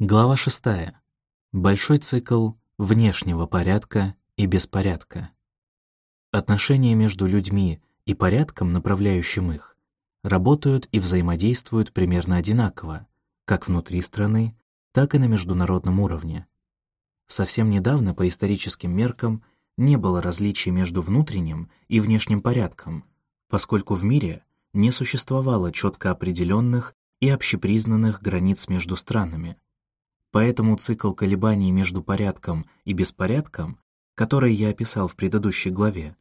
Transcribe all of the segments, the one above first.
Глава 6. Большой цикл внешнего порядка и беспорядка. Отношения между людьми и порядком, направляющим их, работают и взаимодействуют примерно одинаково, как внутри страны, так и на международном уровне. Совсем недавно по историческим меркам не было различий между внутренним и внешним порядком, поскольку в мире не существовало четко определенных и общепризнанных границ между странами. Поэтому цикл колебаний между порядком и беспорядком, который я описал в предыдущей главе,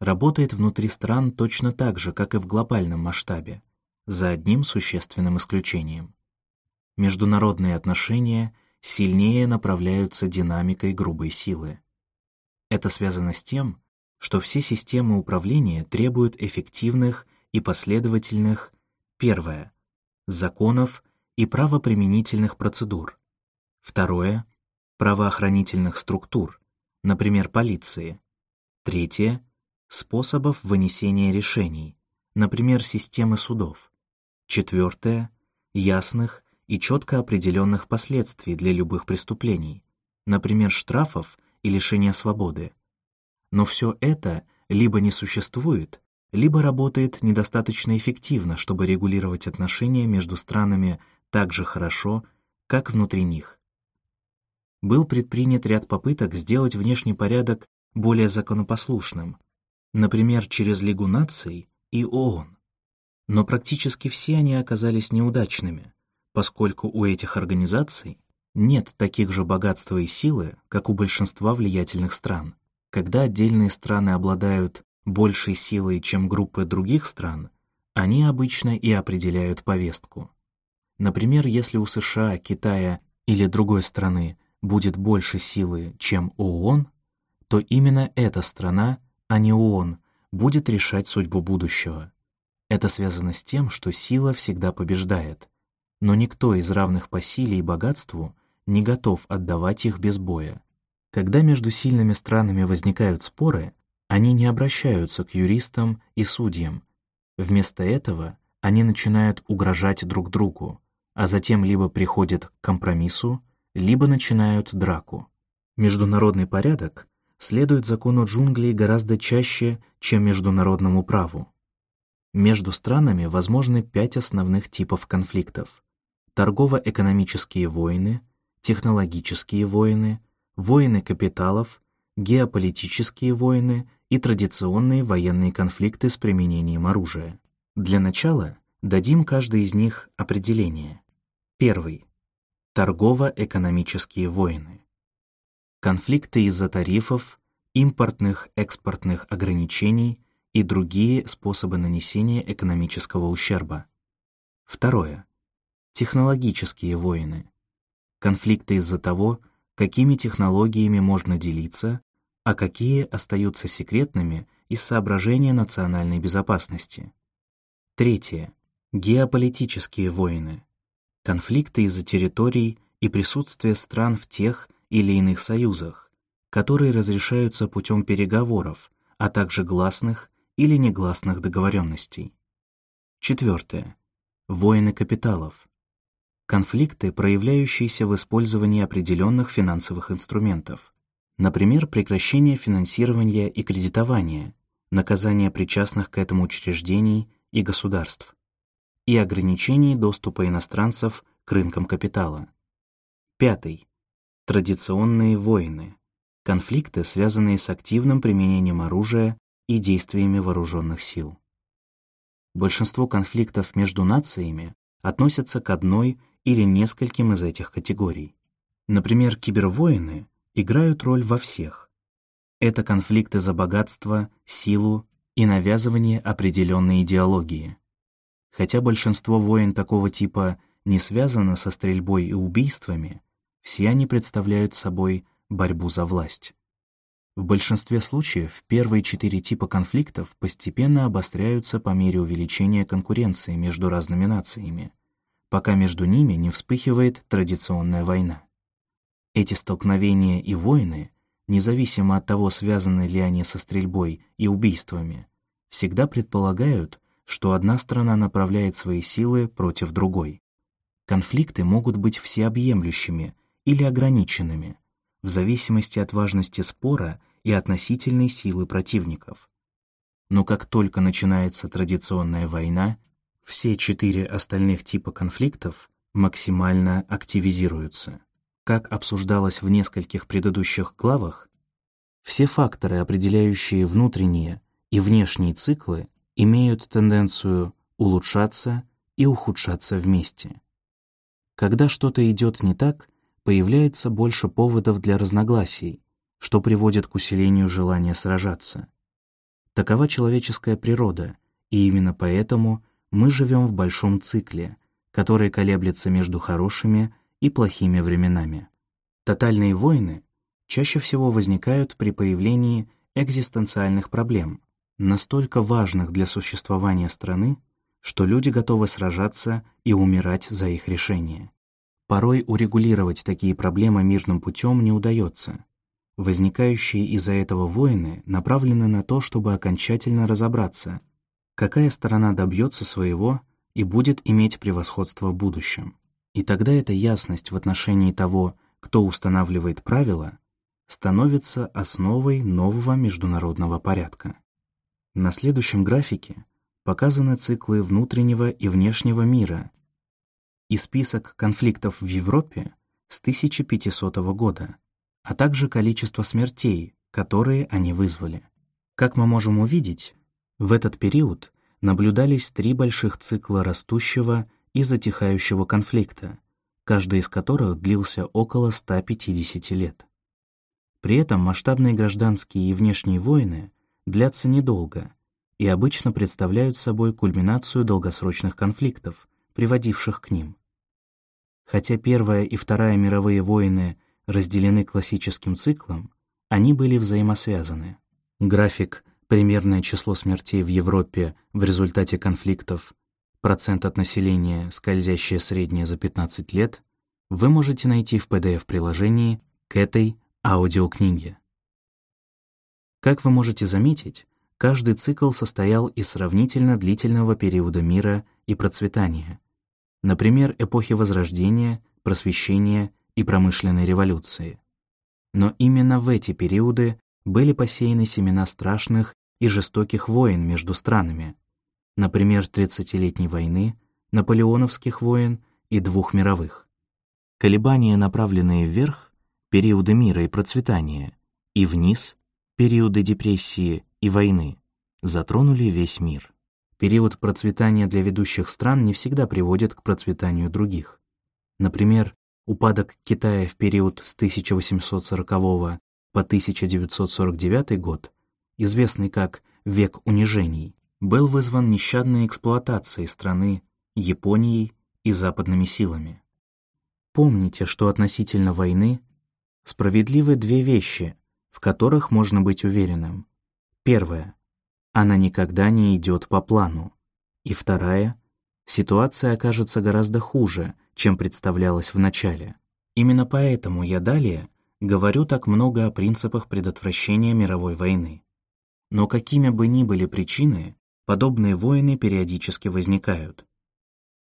работает внутри стран точно так же, как и в глобальном масштабе, за одним существенным исключением. Международные отношения сильнее направляются динамикой грубой силы. Это связано с тем, что все системы управления требуют эффективных и последовательных, первое, законов и правоприменительных процедур, Второе — правоохранительных структур, например, полиции. Третье — способов вынесения решений, например, системы судов. Четвертое — ясных и четко определенных последствий для любых преступлений, например, штрафов и лишения свободы. Но все это либо не существует, либо работает недостаточно эффективно, чтобы регулировать отношения между странами так же хорошо, как внутри них был предпринят ряд попыток сделать внешний порядок более законопослушным, например, через Лигу наций и ООН. Но практически все они оказались неудачными, поскольку у этих организаций нет таких же богатства и силы, как у большинства влиятельных стран. Когда отдельные страны обладают большей силой, чем группы других стран, они обычно и определяют повестку. Например, если у США, Китая или другой страны будет больше силы, чем ООН, то именно эта страна, а не ООН, будет решать судьбу будущего. Это связано с тем, что сила всегда побеждает, но никто из равных по силе и богатству не готов отдавать их без боя. Когда между сильными странами возникают споры, они не обращаются к юристам и судьям. Вместо этого они начинают угрожать друг другу, а затем либо приходят к компромиссу, либо начинают драку. Международный порядок следует закону джунглей гораздо чаще, чем международному праву. Между странами возможны пять основных типов конфликтов. Торгово-экономические войны, технологические войны, войны капиталов, геополитические войны и традиционные военные конфликты с применением оружия. Для начала дадим каждый из них определение. Первый торгово-экономические войны. Конфликты из-за тарифов, импортных, экспортных ограничений и другие способы нанесения экономического ущерба. Второе. Технологические войны. Конфликты из-за того, какими технологиями можно делиться, а какие остаются секретными из соображения национальной безопасности. Третье. Геополитические войны конфликты из-за территорий и присутствия стран в тех или иных союзах, которые разрешаются путем переговоров, а также гласных или негласных договоренностей. Четвертое. Войны капиталов. Конфликты, проявляющиеся в использовании определенных финансовых инструментов, например, прекращение финансирования и кредитования, наказание причастных к этому учреждений и государств и ограничении доступа иностранцев к рынкам капитала. Пятый. Традиционные войны. Конфликты, связанные с активным применением оружия и действиями вооруженных сил. Большинство конфликтов между нациями относятся к одной или нескольким из этих категорий. Например, кибервойны играют роль во всех. Это конфликты за богатство, силу и навязывание определенной идеологии. Хотя большинство войн такого типа не связано со стрельбой и убийствами, все они представляют собой борьбу за власть. В большинстве случаев первые четыре типа конфликтов постепенно обостряются по мере увеличения конкуренции между разными нациями, пока между ними не вспыхивает традиционная война. Эти столкновения и войны, независимо от того, связаны ли они со стрельбой и убийствами, всегда предполагают, что одна страна направляет свои силы против другой. Конфликты могут быть всеобъемлющими или ограниченными, в зависимости от важности спора и относительной силы противников. Но как только начинается традиционная война, все четыре остальных типа конфликтов максимально активизируются. Как обсуждалось в нескольких предыдущих главах, все факторы, определяющие внутренние и внешние циклы, имеют тенденцию улучшаться и ухудшаться вместе. Когда что-то идет не так, появляется больше поводов для разногласий, что приводит к усилению желания сражаться. Такова человеческая природа, и именно поэтому мы живем в большом цикле, который колеблется между хорошими и плохими временами. Тотальные войны чаще всего возникают при появлении экзистенциальных проблем, настолько важных для существования страны, что люди готовы сражаться и умирать за их решение. Порой урегулировать такие проблемы мирным путем не удается. Возникающие из-за этого войны направлены на то, чтобы окончательно разобраться, какая сторона добьется своего и будет иметь превосходство в будущем. И тогда эта ясность в отношении того, кто устанавливает правила, становится основой нового международного порядка. На следующем графике показаны циклы внутреннего и внешнего мира и список конфликтов в Европе с 1500 года, а также количество смертей, которые они вызвали. Как мы можем увидеть, в этот период наблюдались три больших цикла растущего и затихающего конфликта, каждый из которых длился около 150 лет. При этом масштабные гражданские и внешние войны длятся недолго и обычно представляют собой кульминацию долгосрочных конфликтов, приводивших к ним. Хотя Первая и Вторая мировые войны разделены классическим циклом, они были взаимосвязаны. График «Примерное число смертей в Европе в результате конфликтов», процент от населения, скользящее среднее за 15 лет, вы можете найти в PDF-приложении к этой аудиокниге. Как вы можете заметить, каждый цикл состоял из сравнительно длительного периода мира и процветания, например, эпохи Возрождения, Просвещения и промышленной революции. Но именно в эти периоды были посеяны семена страшных и жестоких войн между странами, например, Тридцатилетней войны, наполеоновских войн и двух мировых. Колебания, направленные вверх, периоды мира и процветания, и вниз, периоды депрессии и войны, затронули весь мир. Период процветания для ведущих стран не всегда приводит к процветанию других. Например, упадок Китая в период с 1840 по 1949 год, известный как «век унижений», был вызван нещадной эксплуатацией страны Японией и западными силами. Помните, что относительно войны справедливы две вещи, в которых можно быть уверенным. Первое. Она никогда не идет по плану. И вторая. Ситуация окажется гораздо хуже, чем представлялось в начале. Именно поэтому я далее говорю так много о принципах предотвращения мировой войны. Но какими бы ни были причины, подобные войны периодически возникают.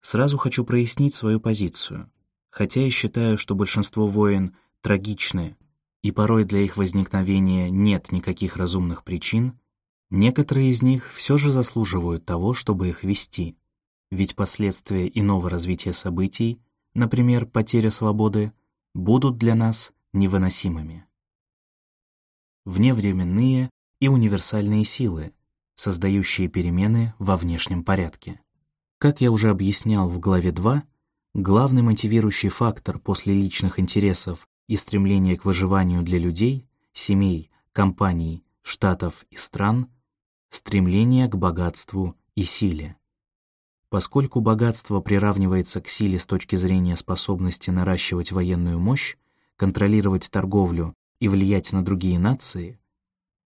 Сразу хочу прояснить свою позицию. Хотя я считаю, что большинство войн трагичны, и порой для их возникновения нет никаких разумных причин, некоторые из них все же заслуживают того, чтобы их вести, ведь последствия иного развития событий, например, потеря свободы, будут для нас невыносимыми. Вневременные и универсальные силы, создающие перемены во внешнем порядке. Как я уже объяснял в главе 2, главный мотивирующий фактор после личных интересов и стремления к выживанию для людей, семей, компаний, штатов и стран — стремление к богатству и силе. Поскольку богатство приравнивается к силе с точки зрения способности наращивать военную мощь, контролировать торговлю и влиять на другие нации,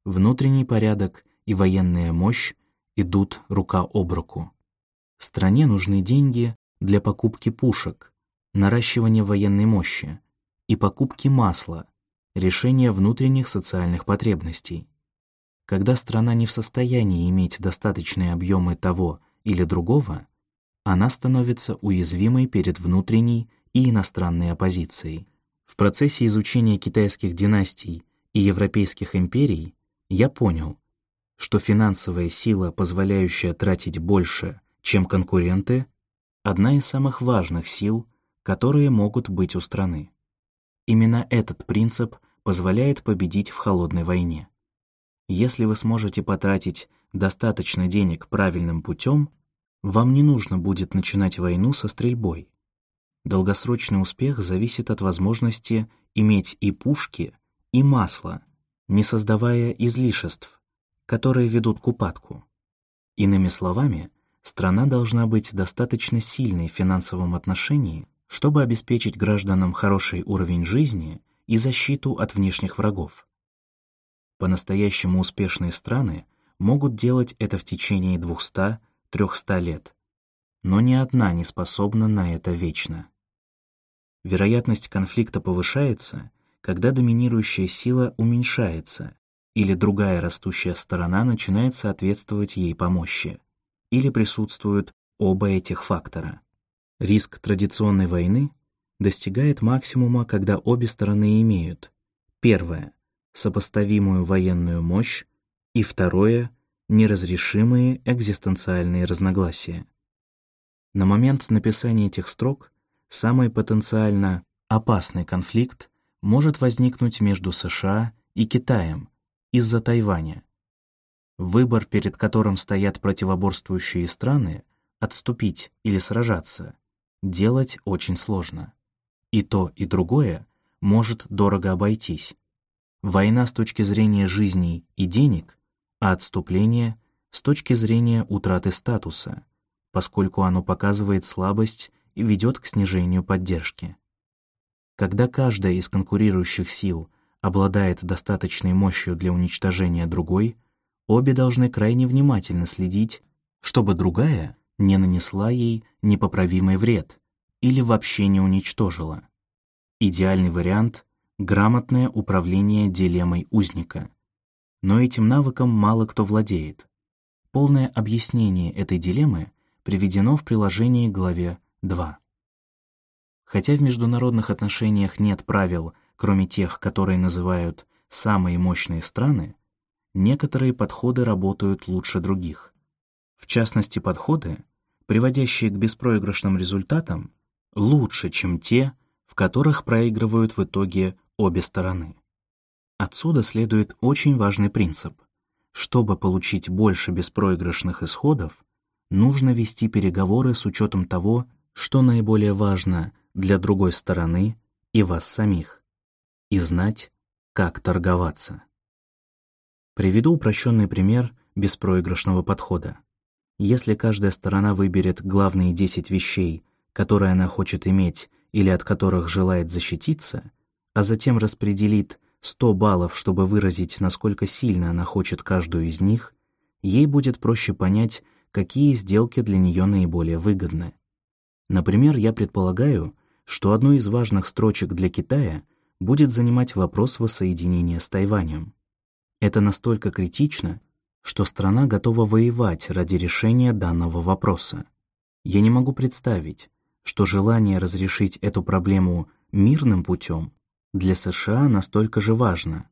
внутренний порядок и военная мощь идут рука об руку. Стране нужны деньги для покупки пушек, наращивания военной мощи и покупки масла, решения внутренних социальных потребностей. Когда страна не в состоянии иметь достаточные объемы того или другого, она становится уязвимой перед внутренней и иностранной оппозицией. В процессе изучения китайских династий и европейских империй я понял, что финансовая сила, позволяющая тратить больше, чем конкуренты, одна из самых важных сил, которые могут быть у страны. Именно этот принцип позволяет победить в холодной войне. Если вы сможете потратить достаточно денег правильным путем, вам не нужно будет начинать войну со стрельбой. Долгосрочный успех зависит от возможности иметь и пушки, и масло, не создавая излишеств, которые ведут к упадку. Иными словами, страна должна быть достаточно сильной в финансовом отношении, чтобы обеспечить гражданам хороший уровень жизни и защиту от внешних врагов. По-настоящему успешные страны могут делать это в течение 200-300 лет, но ни одна не способна на это вечно. Вероятность конфликта повышается, когда доминирующая сила уменьшается или другая растущая сторона начинает соответствовать ей по мощи, или присутствуют оба этих фактора. Риск традиционной войны достигает максимума, когда обе стороны имеют первое — сопоставимую военную мощь и второе — неразрешимые экзистенциальные разногласия. На момент написания этих строк самый потенциально опасный конфликт может возникнуть между США и Китаем из-за Тайваня. Выбор, перед которым стоят противоборствующие страны, отступить или сражаться, делать очень сложно. И то, и другое может дорого обойтись. Война с точки зрения жизней и денег, а отступление с точки зрения утраты статуса, поскольку оно показывает слабость и ведет к снижению поддержки. Когда каждая из конкурирующих сил обладает достаточной мощью для уничтожения другой, обе должны крайне внимательно следить, чтобы другая не нанесла ей непоправимый вред или вообще не уничтожила. Идеальный вариант — грамотное управление дилеммой узника. Но этим навыком мало кто владеет. Полное объяснение этой дилеммы приведено в приложении главе 2. Хотя в международных отношениях нет правил — кроме тех, которые называют самые мощные страны, некоторые подходы работают лучше других. В частности, подходы, приводящие к беспроигрышным результатам, лучше, чем те, в которых проигрывают в итоге обе стороны. Отсюда следует очень важный принцип. Чтобы получить больше беспроигрышных исходов, нужно вести переговоры с учетом того, что наиболее важно для другой стороны и вас самих и знать, как торговаться. Приведу упрощенный пример беспроигрышного подхода. Если каждая сторона выберет главные 10 вещей, которые она хочет иметь или от которых желает защититься, а затем распределит 100 баллов, чтобы выразить, насколько сильно она хочет каждую из них, ей будет проще понять, какие сделки для нее наиболее выгодны. Например, я предполагаю, что одной из важных строчек для Китая будет занимать вопрос воссоединения с Тайванем. Это настолько критично, что страна готова воевать ради решения данного вопроса. Я не могу представить, что желание разрешить эту проблему мирным путем для США настолько же важно.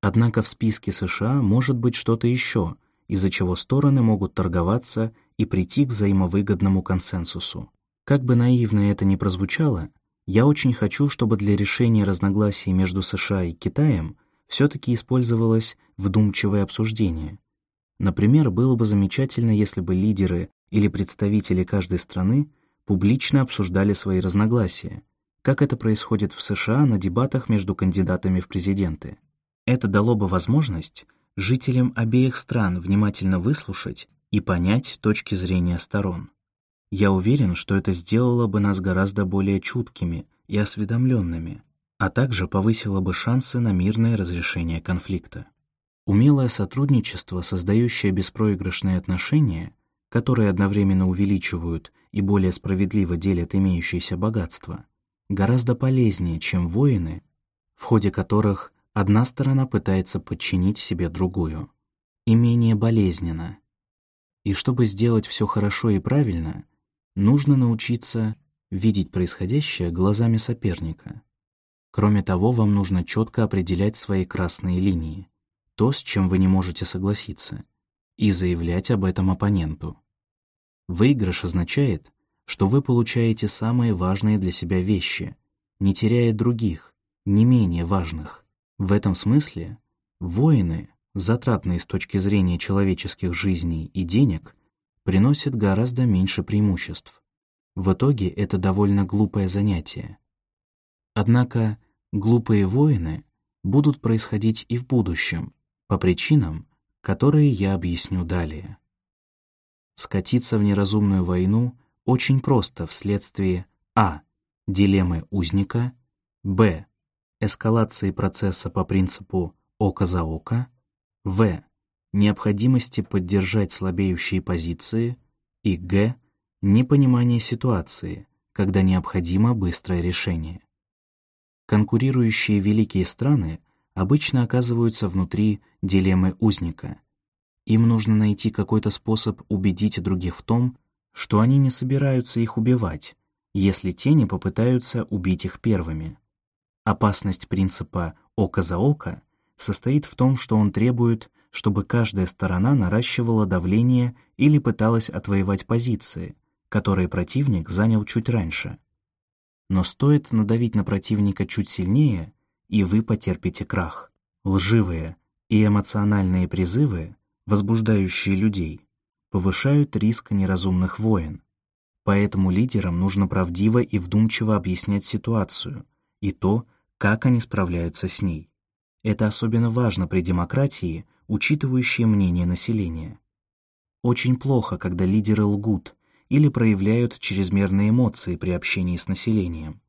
Однако в списке США может быть что-то еще, из-за чего стороны могут торговаться и прийти к взаимовыгодному консенсусу. Как бы наивно это ни прозвучало, я очень хочу, чтобы для решения разногласий между США и Китаем все-таки использовалось вдумчивое обсуждение. Например, было бы замечательно, если бы лидеры или представители каждой страны публично обсуждали свои разногласия, как это происходит в США на дебатах между кандидатами в президенты. Это дало бы возможность жителям обеих стран внимательно выслушать и понять точки зрения сторон. Я уверен, что это сделало бы нас гораздо более чуткими и осведомленными, а также повысило бы шансы на мирное разрешение конфликта. Умелое сотрудничество, создающее беспроигрышные отношения, которые одновременно увеличивают и более справедливо делят имеющееся богатство, гораздо полезнее, чем войны, в ходе которых одна сторона пытается подчинить себе другую, и менее болезненно. И чтобы сделать все хорошо и правильно — нужно научиться видеть происходящее глазами соперника. Кроме того, вам нужно четко определять свои красные линии, то, с чем вы не можете согласиться, и заявлять об этом оппоненту. Выигрыш означает, что вы получаете самые важные для себя вещи, не теряя других, не менее важных. В этом смысле воины, затратные с точки зрения человеческих жизней и денег, приносят гораздо меньше преимуществ. В итоге это довольно глупое занятие. Однако глупые войны будут происходить и в будущем, по причинам, которые я объясню далее. Скатиться в неразумную войну очень просто вследствие а. дилеммы узника, б. эскалации процесса по принципу око за око, в. необходимости поддержать слабеющие позиции и г непонимание ситуации, когда необходимо быстрое решение. Конкурирующие великие страны обычно оказываются внутри дилеммы узника. Им нужно найти какой-то способ убедить других в том, что они не собираются их убивать, если те не попытаются убить их первыми. Опасность принципа «око за око» состоит в том, что он требует, чтобы каждая сторона наращивала давление или пыталась отвоевать позиции, которые противник занял чуть раньше. Но стоит надавить на противника чуть сильнее, и вы потерпите крах. Лживые и эмоциональные призывы, возбуждающие людей, повышают риск неразумных войн. Поэтому лидерам нужно правдиво и вдумчиво объяснять ситуацию и то, как они справляются с ней. Это особенно важно при демократии, учитывающей мнение населения. Очень плохо, когда лидеры лгут, или проявляют чрезмерные эмоции при общении с населением.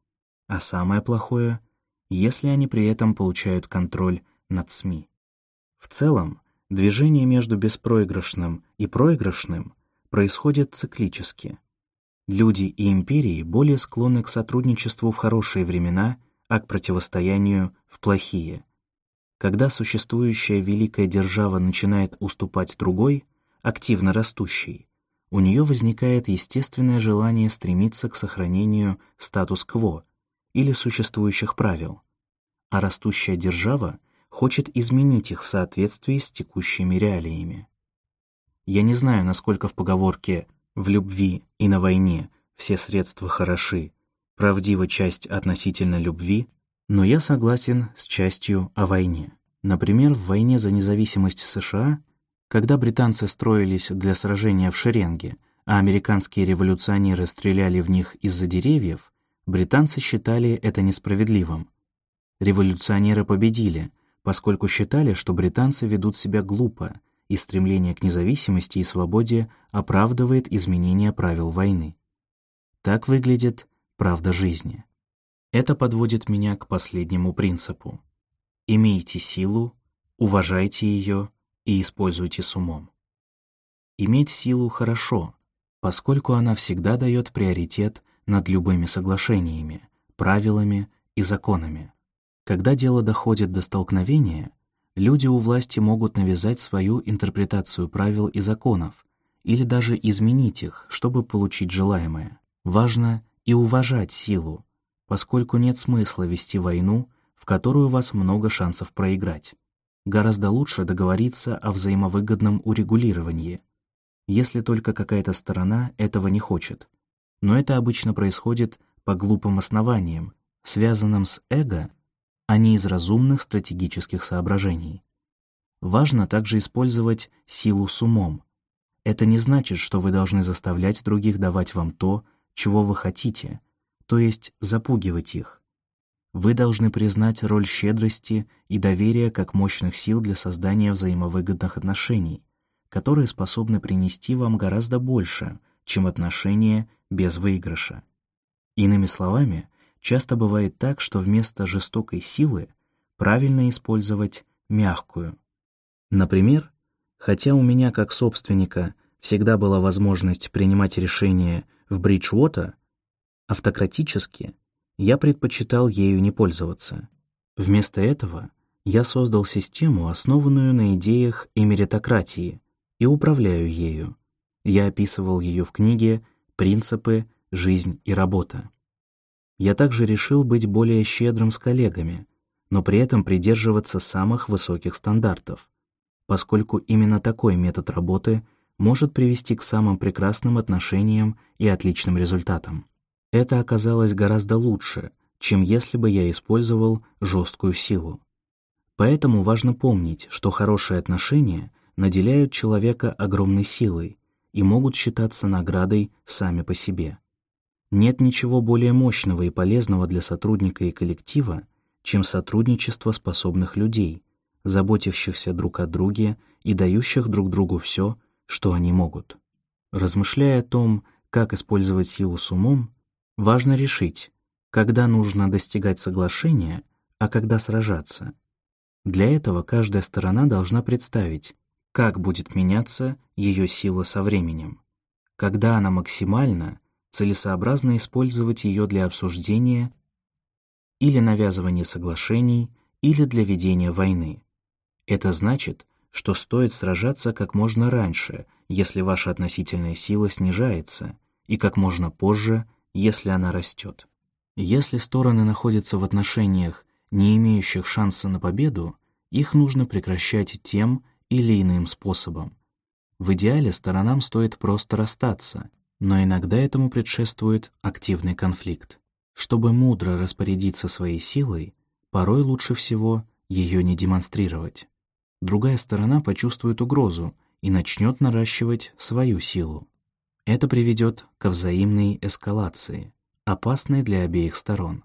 А самое плохое, если они при этом получают контроль над СМИ. В целом, движение между беспроигрышным и проигрышным происходит циклически. Люди и империи более склонны к сотрудничеству в хорошие времена, а к противостоянию в плохие. Когда существующая великая держава начинает уступать другой, активно растущей, у нее возникает естественное желание стремиться к сохранению статус-кво или существующих правил, а растущая держава хочет изменить их в соответствии с текущими реалиями. Я не знаю, насколько в поговорке «в любви и на войне все средства хороши» правдива часть относительно любви, но я согласен с частью о войне. Например, в войне за независимость США когда британцы строились для сражения в шеренге, а американские революционеры стреляли в них из-за деревьев, британцы считали это несправедливым. Революционеры победили, поскольку считали, что британцы ведут себя глупо, и стремление к независимости и свободе оправдывает изменение правил войны. Так выглядит правда жизни. Это подводит меня к последнему принципу. Имейте силу, уважайте ее и используйте с умом. Иметь силу хорошо, поскольку она всегда дает приоритет над любыми соглашениями, правилами и законами. Когда дело доходит до столкновения, люди у власти могут навязать свою интерпретацию правил и законов или даже изменить их, чтобы получить желаемое. Важно и уважать силу, поскольку нет смысла вести войну, в которую у вас много шансов проиграть гораздо лучше договориться о взаимовыгодном урегулировании, если только какая-то сторона этого не хочет. Но это обычно происходит по глупым основаниям, связанным с эго, а не из разумных стратегических соображений. Важно также использовать силу с умом. Это не значит, что вы должны заставлять других давать вам то, чего вы хотите, то есть запугивать их. Вы должны признать роль щедрости и доверия как мощных сил для создания взаимовыгодных отношений, которые способны принести вам гораздо больше, чем отношения без выигрыша. Иными словами, часто бывает так, что вместо жестокой силы правильно использовать мягкую. Например, хотя у меня как собственника всегда была возможность принимать решения в Бриджвота, автократически — я предпочитал ею не пользоваться. Вместо этого я создал систему, основанную на идеях эмеritократии, и управляю ею. Я описывал ее в книге принципы, жизнь и работа. Я также решил быть более щедрым с коллегами, но при этом придерживаться самых высоких стандартов, поскольку именно такой метод работы может привести к самым прекрасным отношениям и отличным результатам. Это оказалось гораздо лучше, чем если бы я использовал жесткую силу. Поэтому важно помнить, что хорошие отношения наделяют человека огромной силой и могут считаться наградой сами по себе. Нет ничего более мощного и полезного для сотрудника и коллектива, чем сотрудничество способных людей, заботящихся друг о друге и дающих друг другу все, что они могут. Размышляя о том, как использовать силу с умом, важно решить, когда нужно достигать соглашения, а когда сражаться. Для этого каждая сторона должна представить, как будет меняться ее сила со временем. Когда она максимальна, целесообразно использовать ее для обсуждения или навязывания соглашений, или для ведения войны. Это значит, что стоит сражаться как можно раньше, если ваша относительная сила снижается, и как можно позже, если она растет. Если стороны находятся в отношениях, не имеющих шанса на победу, их нужно прекращать тем или иным способом. В идеале сторонам стоит просто расстаться, но иногда этому предшествует активный конфликт. Чтобы мудро распорядиться своей силой, порой лучше всего ее не демонстрировать. Другая сторона почувствует угрозу и начнет наращивать свою силу. Это приведет к взаимной эскалации, опасной для обеих сторон.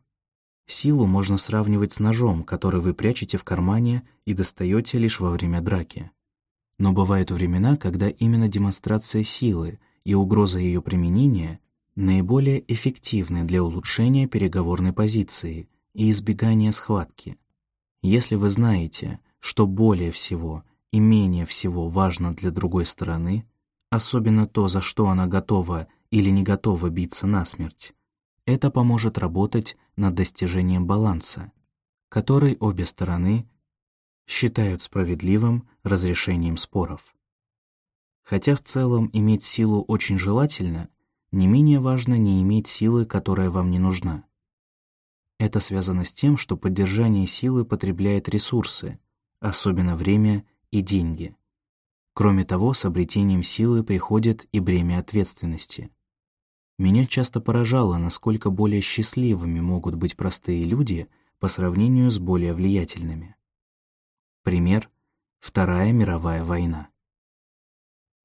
Силу можно сравнивать с ножом, который вы прячете в кармане и достаете лишь во время драки. Но бывают времена, когда именно демонстрация силы и угроза ее применения наиболее эффективны для улучшения переговорной позиции и избегания схватки. Если вы знаете, что более всего и менее всего важно для другой стороны, особенно то, за что она готова или не готова биться насмерть, это поможет работать над достижением баланса, который обе стороны считают справедливым разрешением споров. Хотя в целом иметь силу очень желательно, не менее важно не иметь силы, которая вам не нужна. Это связано с тем, что поддержание силы потребляет ресурсы, особенно время и деньги. Кроме того, с обретением силы приходит и бремя ответственности. Меня часто поражало, насколько более счастливыми могут быть простые люди по сравнению с более влиятельными. Пример — Вторая мировая война.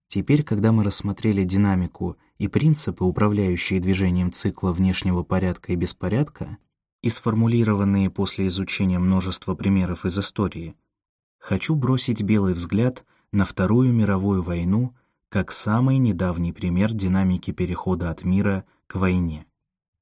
Теперь, когда мы рассмотрели динамику и принципы, управляющие движением цикла внешнего порядка и беспорядка, и сформулированные после изучения множества примеров из истории, хочу бросить белый взгляд на Вторую мировую войну как самый недавний пример динамики перехода от мира к войне.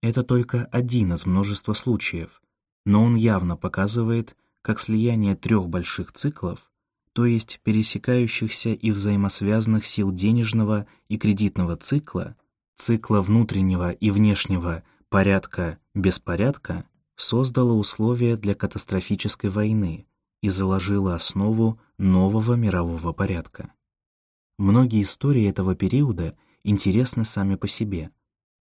Это только один из множества случаев, но он явно показывает, как слияние трех больших циклов, то есть пересекающихся и взаимосвязанных сил денежного и кредитного цикла, цикла внутреннего и внешнего порядка-беспорядка, создало условия для катастрофической войны и заложило основу нового мирового порядка. Многие истории этого периода интересны сами по себе.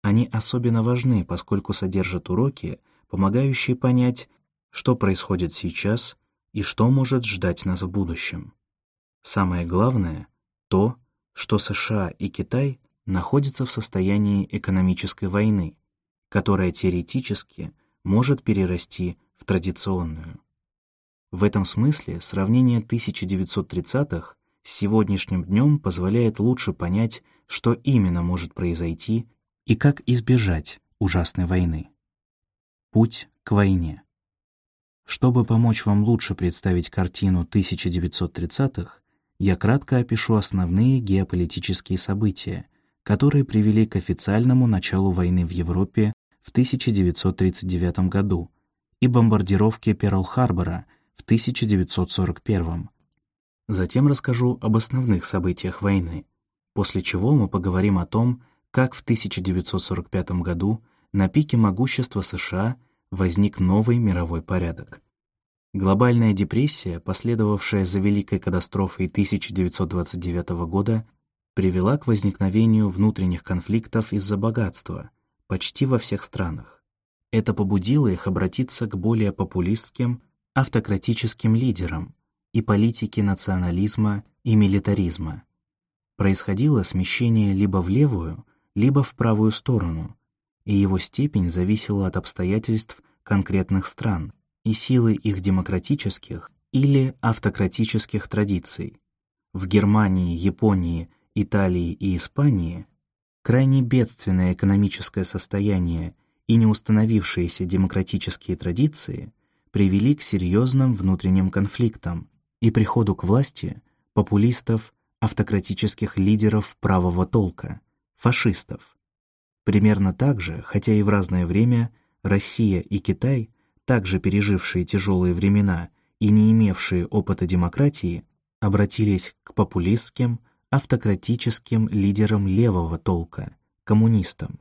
Они особенно важны, поскольку содержат уроки, помогающие понять, что происходит сейчас и что может ждать нас в будущем. Самое главное — то, что США и Китай находятся в состоянии экономической войны, которая теоретически может перерасти в традиционную. В этом смысле сравнение 1930-х с сегодняшним днем позволяет лучше понять, что именно может произойти и как избежать ужасной войны. Путь к войне. Чтобы помочь вам лучше представить картину 1930-х, я кратко опишу основные геополитические события, которые привели к официальному началу войны в Европе в 1939 году и бомбардировке Перл-Харбора в 1941 Затем расскажу об основных событиях войны, после чего мы поговорим о том, как в 1945 году на пике могущества США возник новый мировой порядок. Глобальная депрессия, последовавшая за Великой катастрофой 1929 года, привела к возникновению внутренних конфликтов из-за богатства почти во всех странах. Это побудило их обратиться к более популистским, автократическим лидерам и политике национализма и милитаризма. Происходило смещение либо в левую, либо в правую сторону, и его степень зависела от обстоятельств конкретных стран и силы их демократических или автократических традиций. В Германии, Японии, Италии и Испании крайне бедственное экономическое состояние и неустановившиеся демократические традиции привели к серьезным внутренним конфликтам и приходу к власти популистов, автократических лидеров правого толка, фашистов. Примерно так же, хотя и в разное время, Россия и Китай, также пережившие тяжелые времена и не имевшие опыта демократии, обратились к популистским, автократическим лидерам левого толка, коммунистам.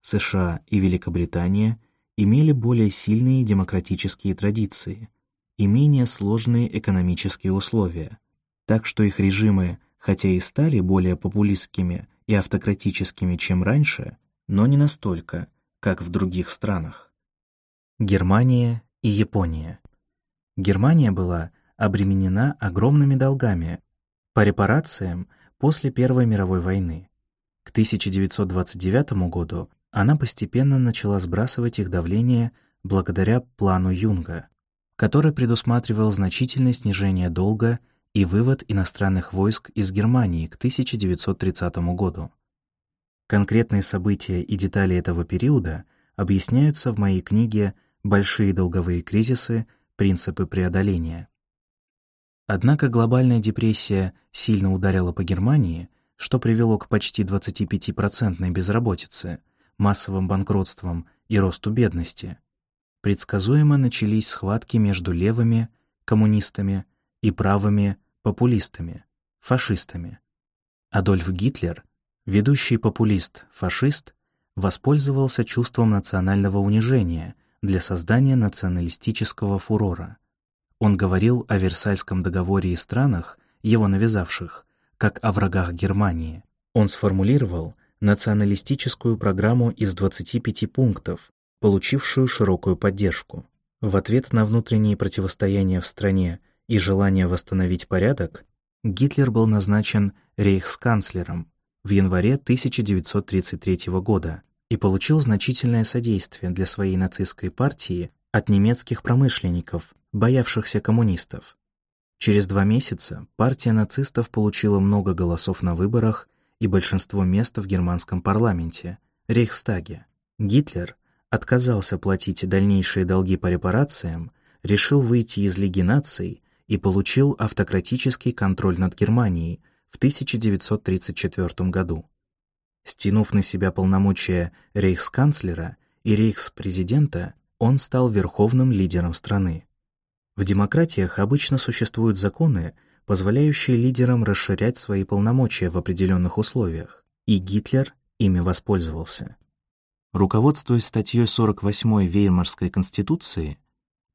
США и Великобритания имели более сильные демократические традиции и менее сложные экономические условия, так что их режимы, хотя и стали более популистскими и автократическими, чем раньше, но не настолько, как в других странах. Германия и Япония. Германия была обременена огромными долгами по репарациям после Первой мировой войны. К 1929 году она постепенно начала сбрасывать их давление благодаря плану Юнга, который предусматривал значительное снижение долга и вывод иностранных войск из Германии к 1930 году. Конкретные события и детали этого периода объясняются в моей книге «Большие долговые кризисы. Принципы преодоления». Однако глобальная депрессия сильно ударила по Германии, что привело к почти 25% безработице, массовым банкротствам и росту бедности. Предсказуемо начались схватки между левыми, коммунистами, и правыми, популистами, фашистами. Адольф Гитлер, ведущий популист-фашист, воспользовался чувством национального унижения для создания националистического фурора – он говорил о Версальском договоре и странах, его навязавших, как о врагах Германии. Он сформулировал националистическую программу из 25 пунктов, получившую широкую поддержку. В ответ на внутренние противостояния в стране и желание восстановить порядок, Гитлер был назначен рейхсканцлером в январе 1933 года и получил значительное содействие для своей нацистской партии от немецких промышленников, боявшихся коммунистов. Через два месяца партия нацистов получила много голосов на выборах и большинство мест в германском парламенте, Рейхстаге. Гитлер отказался платить дальнейшие долги по репарациям, решил выйти из Лиги наций и получил автократический контроль над Германией в 1934 году. Стянув на себя полномочия рейхсканцлера и рейхспрезидента, он стал верховным лидером страны. В демократиях обычно существуют законы, позволяющие лидерам расширять свои полномочия в определенных условиях, и Гитлер ими воспользовался. Руководствуясь статьей 48 Веймарской конституции,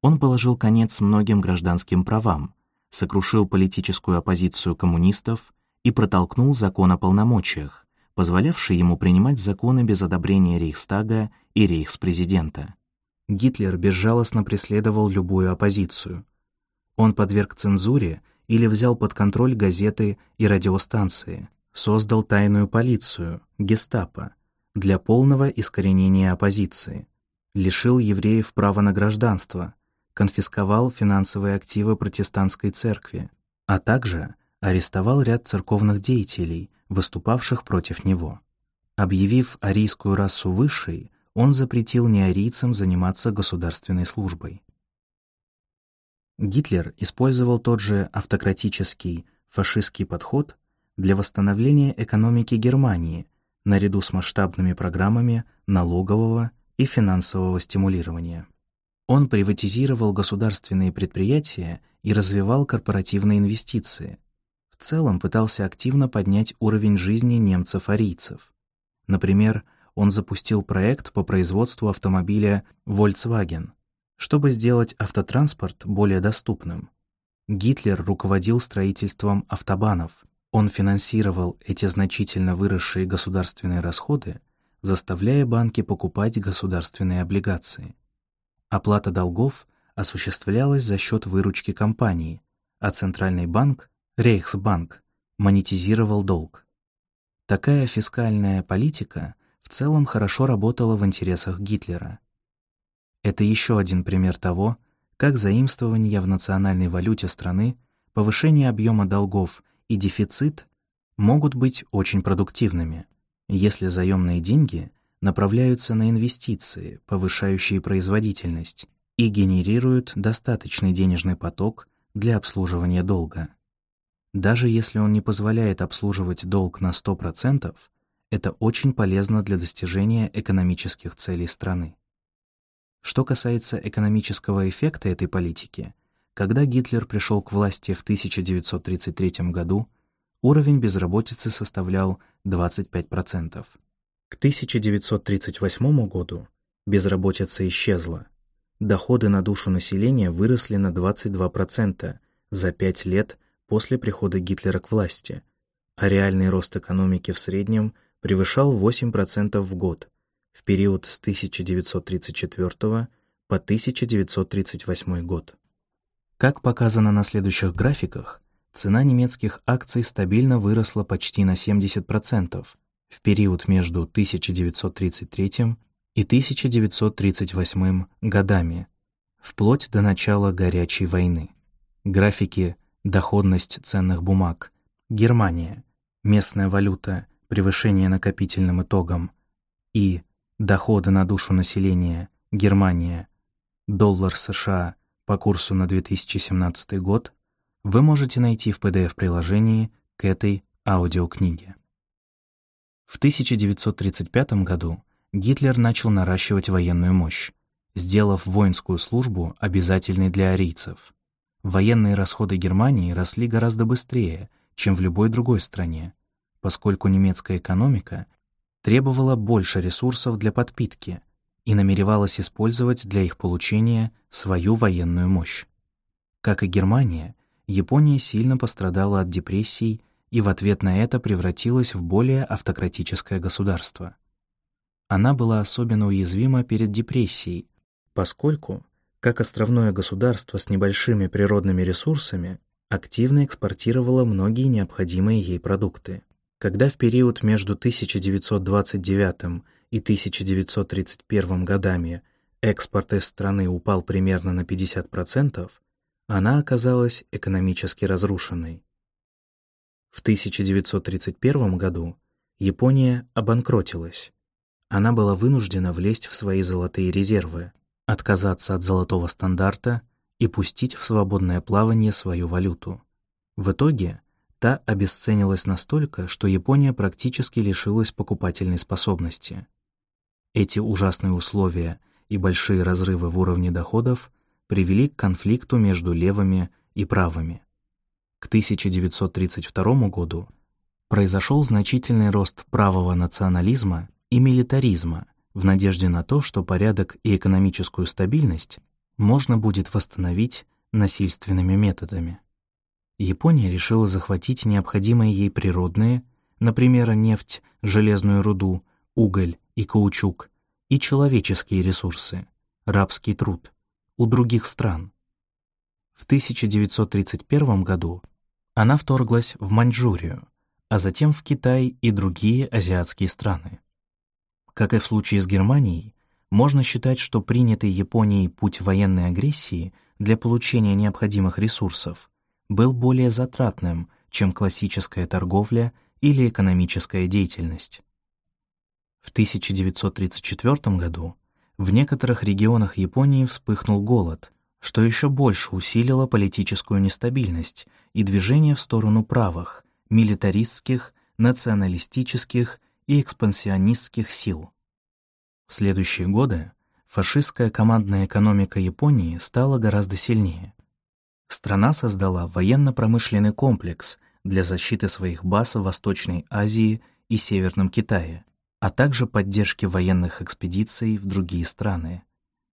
он положил конец многим гражданским правам, сокрушил политическую оппозицию коммунистов и протолкнул закон о полномочиях, позволявший ему принимать законы без одобрения Рейхстага и Рейхспрезидента. Гитлер безжалостно преследовал любую оппозицию. Он подверг цензуре или взял под контроль газеты и радиостанции, создал тайную полицию, гестапо, для полного искоренения оппозиции, лишил евреев права на гражданство, конфисковал финансовые активы протестантской церкви, а также арестовал ряд церковных деятелей, выступавших против него. Объявив арийскую расу высшей, он запретил неарийцам заниматься государственной службой. Гитлер использовал тот же автократический, фашистский подход для восстановления экономики Германии наряду с масштабными программами налогового и финансового стимулирования. Он приватизировал государственные предприятия и развивал корпоративные инвестиции. Целом пытался активно поднять уровень жизни немцев-арийцев. Например, он запустил проект по производству автомобиля Volkswagen, чтобы сделать автотранспорт более доступным. Гитлер руководил строительством автобанов. Он финансировал эти значительно выросшие государственные расходы, заставляя банки покупать государственные облигации. Оплата долгов осуществлялась за счет выручки компании, а Центральный банк, Рейхсбанк, монетизировал долг. Такая фискальная политика в целом хорошо работала в интересах Гитлера. Это еще один пример того, как заимствования в национальной валюте страны, повышение объема долгов и дефицит могут быть очень продуктивными, если заемные деньги направляются на инвестиции, повышающие производительность, и генерируют достаточный денежный поток для обслуживания долга. Даже если он не позволяет обслуживать долг на 100%, это очень полезно для достижения экономических целей страны. Что касается экономического эффекта этой политики, когда Гитлер пришел к власти в 1933 году, уровень безработицы составлял 25%. К 1938 году безработица исчезла. Доходы на душу населения выросли на 22% за 5 лет после прихода Гитлера к власти, а реальный рост экономики в среднем превышал 8% в год в период с 1934 по 1938 год. Как показано на следующих графиках, цена немецких акций стабильно выросла почти на 70% в период между 1933 и 1938 годами, вплоть до начала Горячей войны. Графики «Доходность ценных бумаг», Германия, местная валюта, превышение накопительным итогом и «Доходы на душу населения», Германия, доллар США по курсу на 2017 год вы можете найти в PDF-приложении к этой аудиокниге. В 1935 году Гитлер начал наращивать военную мощь, сделав воинскую службу обязательной для арийцев. Военные расходы Германии росли гораздо быстрее, чем в любой другой стране, поскольку немецкая экономика требовала больше ресурсов для подпитки и намеревалась использовать для их получения свою военную мощь. Как и Германия, Япония сильно пострадала от депрессий и в ответ на это превратилась в более автократическое государство. Она была особенно уязвима перед депрессией, поскольку, как островное государство с небольшими природными ресурсами, активно экспортировала многие необходимые ей продукты. Когда в период между 1929 и 1931 годами экспорт из страны упал примерно на 50%, она оказалась экономически разрушенной. В 1931 году Япония обанкротилась. Она была вынуждена влезть в свои золотые резервы, отказаться от золотого стандарта и пустить в свободное плавание свою валюту. В итоге та обесценилась настолько, что Япония практически лишилась покупательной способности. Эти ужасные условия и большие разрывы в уровне доходов привели к конфликту между левыми и правыми. К 1932 году произошел значительный рост правого национализма и милитаризма в надежде на то, что порядок и экономическую стабильность можно будет восстановить насильственными методами. Япония решила захватить необходимые ей природные, например, нефть, железную руду, уголь и каучук, и человеческие ресурсы, рабский труд, у других стран. В 1931 году она вторглась в Маньчжурию, а затем в Китай и другие азиатские страны. Как и в случае с Германией, можно считать, что принятый Японией путь военной агрессии для получения необходимых ресурсов был более затратным, чем классическая торговля или экономическая деятельность. В 1934 году в некоторых регионах Японии вспыхнул голод, что еще больше усилило политическую нестабильность и движение в сторону правых, милитаристских, националистических и экспансионистских сил. В следующие годы фашистская командная экономика Японии стала гораздо сильнее. Страна создала военно-промышленный комплекс для защиты своих баз в Восточной Азии и Северном Китае, а также поддержки военных экспедиций в другие страны.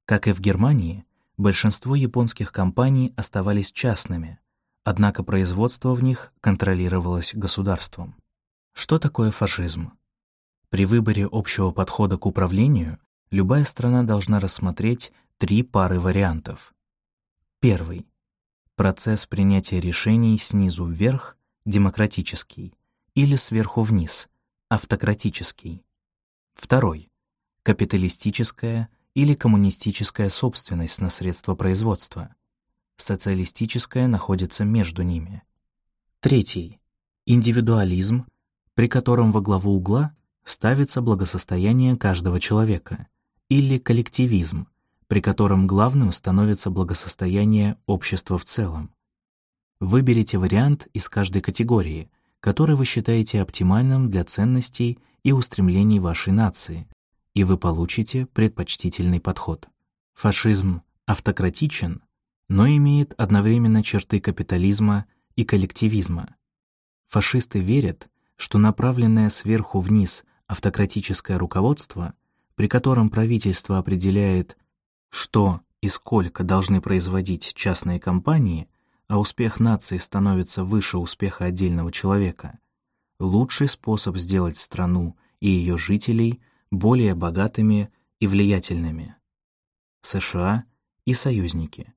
Как и в Германии, большинство японских компаний оставались частными, однако производство в них контролировалось государством. Что такое фашизм? При выборе общего подхода к управлению любая страна должна рассмотреть три пары вариантов. Первый. Процесс принятия решений снизу вверх, демократический, или сверху вниз, автократический. Второй. Капиталистическая или коммунистическая собственность на средства производства. Социалистическая находится между ними. Третий. Индивидуализм, при котором во главу угла ставится благосостояние каждого человека, или коллективизм, при котором главным становится благосостояние общества в целом. Выберите вариант из каждой категории, который вы считаете оптимальным для ценностей и устремлений вашей нации, и вы получите предпочтительный подход. Фашизм автократичен, но имеет одновременно черты капитализма и коллективизма. Фашисты верят, что направленное сверху вниз автократическое руководство, при котором правительство определяет, что и сколько должны производить частные компании, а успех нации становится выше успеха отдельного человека, лучший способ сделать страну и ее жителей более богатыми и влиятельными. США и союзники.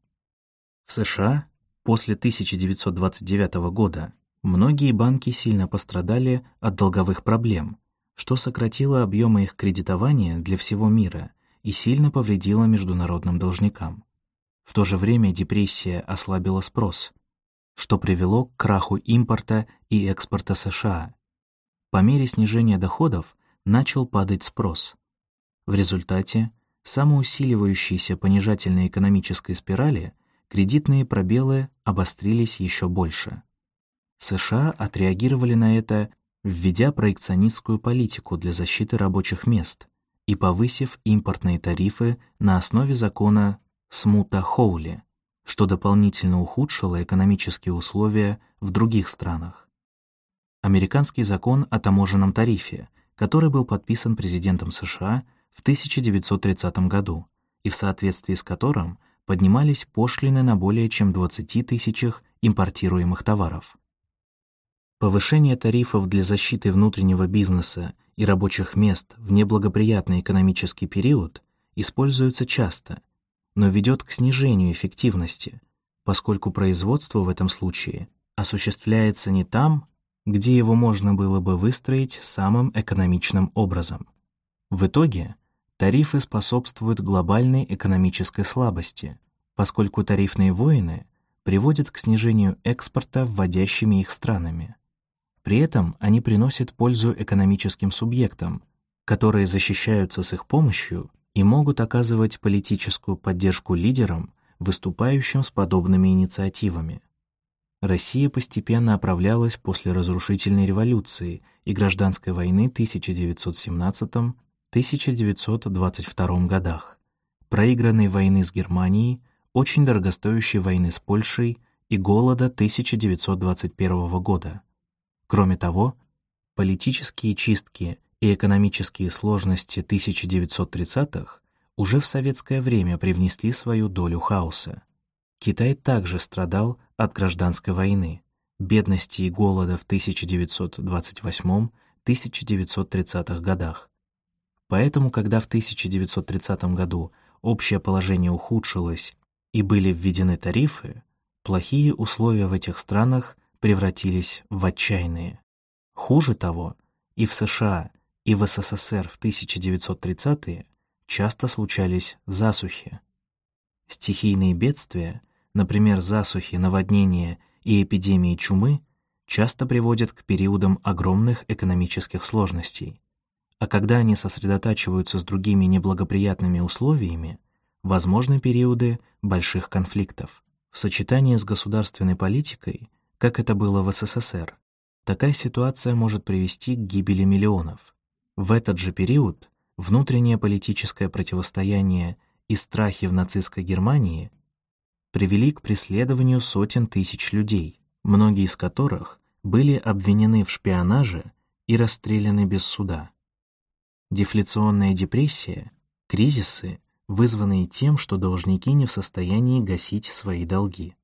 В США после 1929 года многие банки сильно пострадали от долговых проблем, что сократило объемы их кредитования для всего мира и сильно повредило международным должникам. В то же время депрессия ослабила спрос, что привело к краху импорта и экспорта США. По мере снижения доходов начал падать спрос. В результате самоусиливающейся понижательной экономической спирали кредитные пробелы обострились еще больше. США отреагировали на это, введя проекционистскую политику для защиты рабочих мест и повысив импортные тарифы на основе закона Смута-Хоули, что дополнительно ухудшило экономические условия в других странах. Американский закон о таможенном тарифе, который был подписан президентом США в 1930 году и в соответствии с которым поднимались пошлины на более чем 20 тысячах импортируемых товаров. Повышение тарифов для защиты внутреннего бизнеса и рабочих мест в неблагоприятный экономический период используется часто, но ведет к снижению эффективности, поскольку производство в этом случае осуществляется не там, где его можно было бы выстроить самым экономичным образом. В итоге тарифы способствуют глобальной экономической слабости, поскольку тарифные войны приводят к снижению экспорта вводящими их странами. При этом они приносят пользу экономическим субъектам, которые защищаются с их помощью и могут оказывать политическую поддержку лидерам, выступающим с подобными инициативами. Россия постепенно оправлялась после разрушительной революции и гражданской войны 1917-1922 годах, проигранной войны с Германией, очень дорогостоящей войны с Польшей и голода 1921 года. Кроме того, политические чистки и экономические сложности 1930-х уже в советское время привнесли свою долю хаоса. Китай также страдал от гражданской войны, бедности и голода в 1928-1930 годах. Поэтому, когда в 1930 году общее положение ухудшилось и были введены тарифы, плохие условия в этих странах превратились в отчаянные. Хуже того, и в США, и в СССР в 1930-е часто случались засухи. Стихийные бедствия — например, засухи, наводнения и эпидемии чумы, часто приводят к периодам огромных экономических сложностей. А когда они сосредотачиваются с другими неблагоприятными условиями, возможны периоды больших конфликтов. В сочетании с государственной политикой, как это было в СССР, такая ситуация может привести к гибели миллионов. В этот же период внутреннее политическое противостояние и страхи в нацистской Германии привели к преследованию сотен тысяч людей, многие из которых были обвинены в шпионаже и расстреляны без суда. Дефляционная депрессия, кризисы, вызванные тем, что должники не в состоянии гасить свои долги.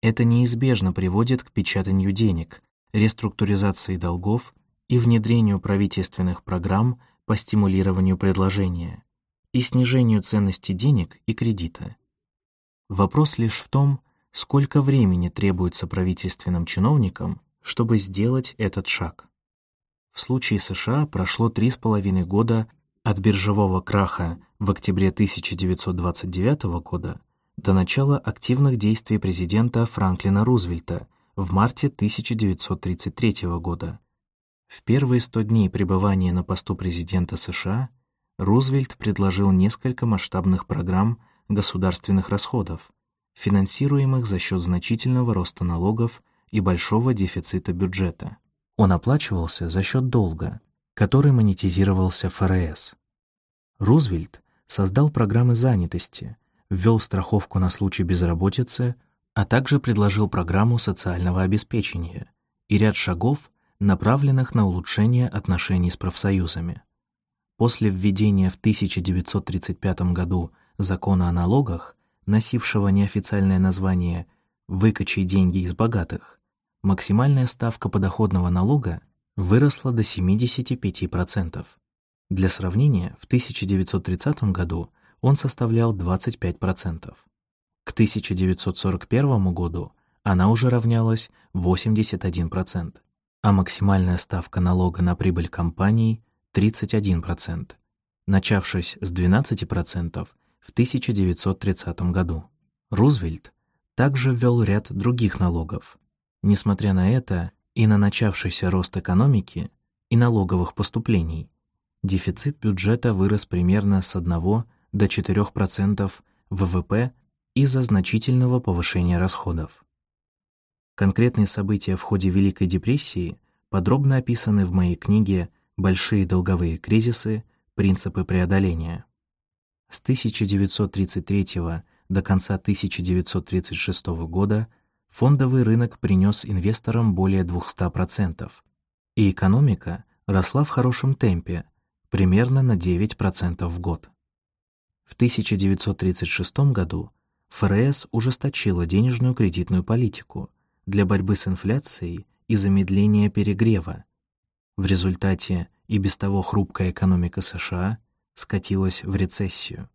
Это неизбежно приводит к печатанию денег, реструктуризации долгов и внедрению правительственных программ по стимулированию предложения и снижению ценности денег и кредита. Вопрос лишь в том, сколько времени требуется правительственным чиновникам, чтобы сделать этот шаг. В случае США прошло три с половиной года от биржевого краха в октябре 1929 года до начала активных действий президента Франклина Рузвельта в марте 1933 года. В первые 100 дней пребывания на посту президента США Рузвельт предложил несколько масштабных программ государственных расходов, финансируемых за счет значительного роста налогов и большого дефицита бюджета. Он оплачивался за счет долга, который монетизировался ФРС. Рузвельт создал программы занятости, ввел страховку на случай безработицы, а также предложил программу социального обеспечения и ряд шагов, направленных на улучшение отношений с профсоюзами. После введения в 1935 году закона о налогах, носившего неофициальное название «выкачай деньги из богатых», максимальная ставка подоходного налога выросла до 75%. Для сравнения, в 1930 году он составлял 25%. К 1941 году она уже равнялась 81%, а максимальная ставка налога на прибыль компаний 31%, начавшись с 12% в 1930 году. Рузвельт также ввел ряд других налогов. Несмотря на это и на начавшийся рост экономики и налоговых поступлений, дефицит бюджета вырос примерно с 1 до 4% ВВП из-за значительного повышения расходов. Конкретные события в ходе Великой депрессии подробно описаны в моей книге «Большие долговые кризисы. Принципы преодоления». С 1933 до конца 1936 года фондовый рынок принес инвесторам более 200%, и экономика росла в хорошем темпе, примерно на 9% в год. В 1936 году ФРС ужесточила денежную кредитную политику для борьбы с инфляцией и замедления перегрева, в результате и без того хрупкая экономика США скатилась в рецессию.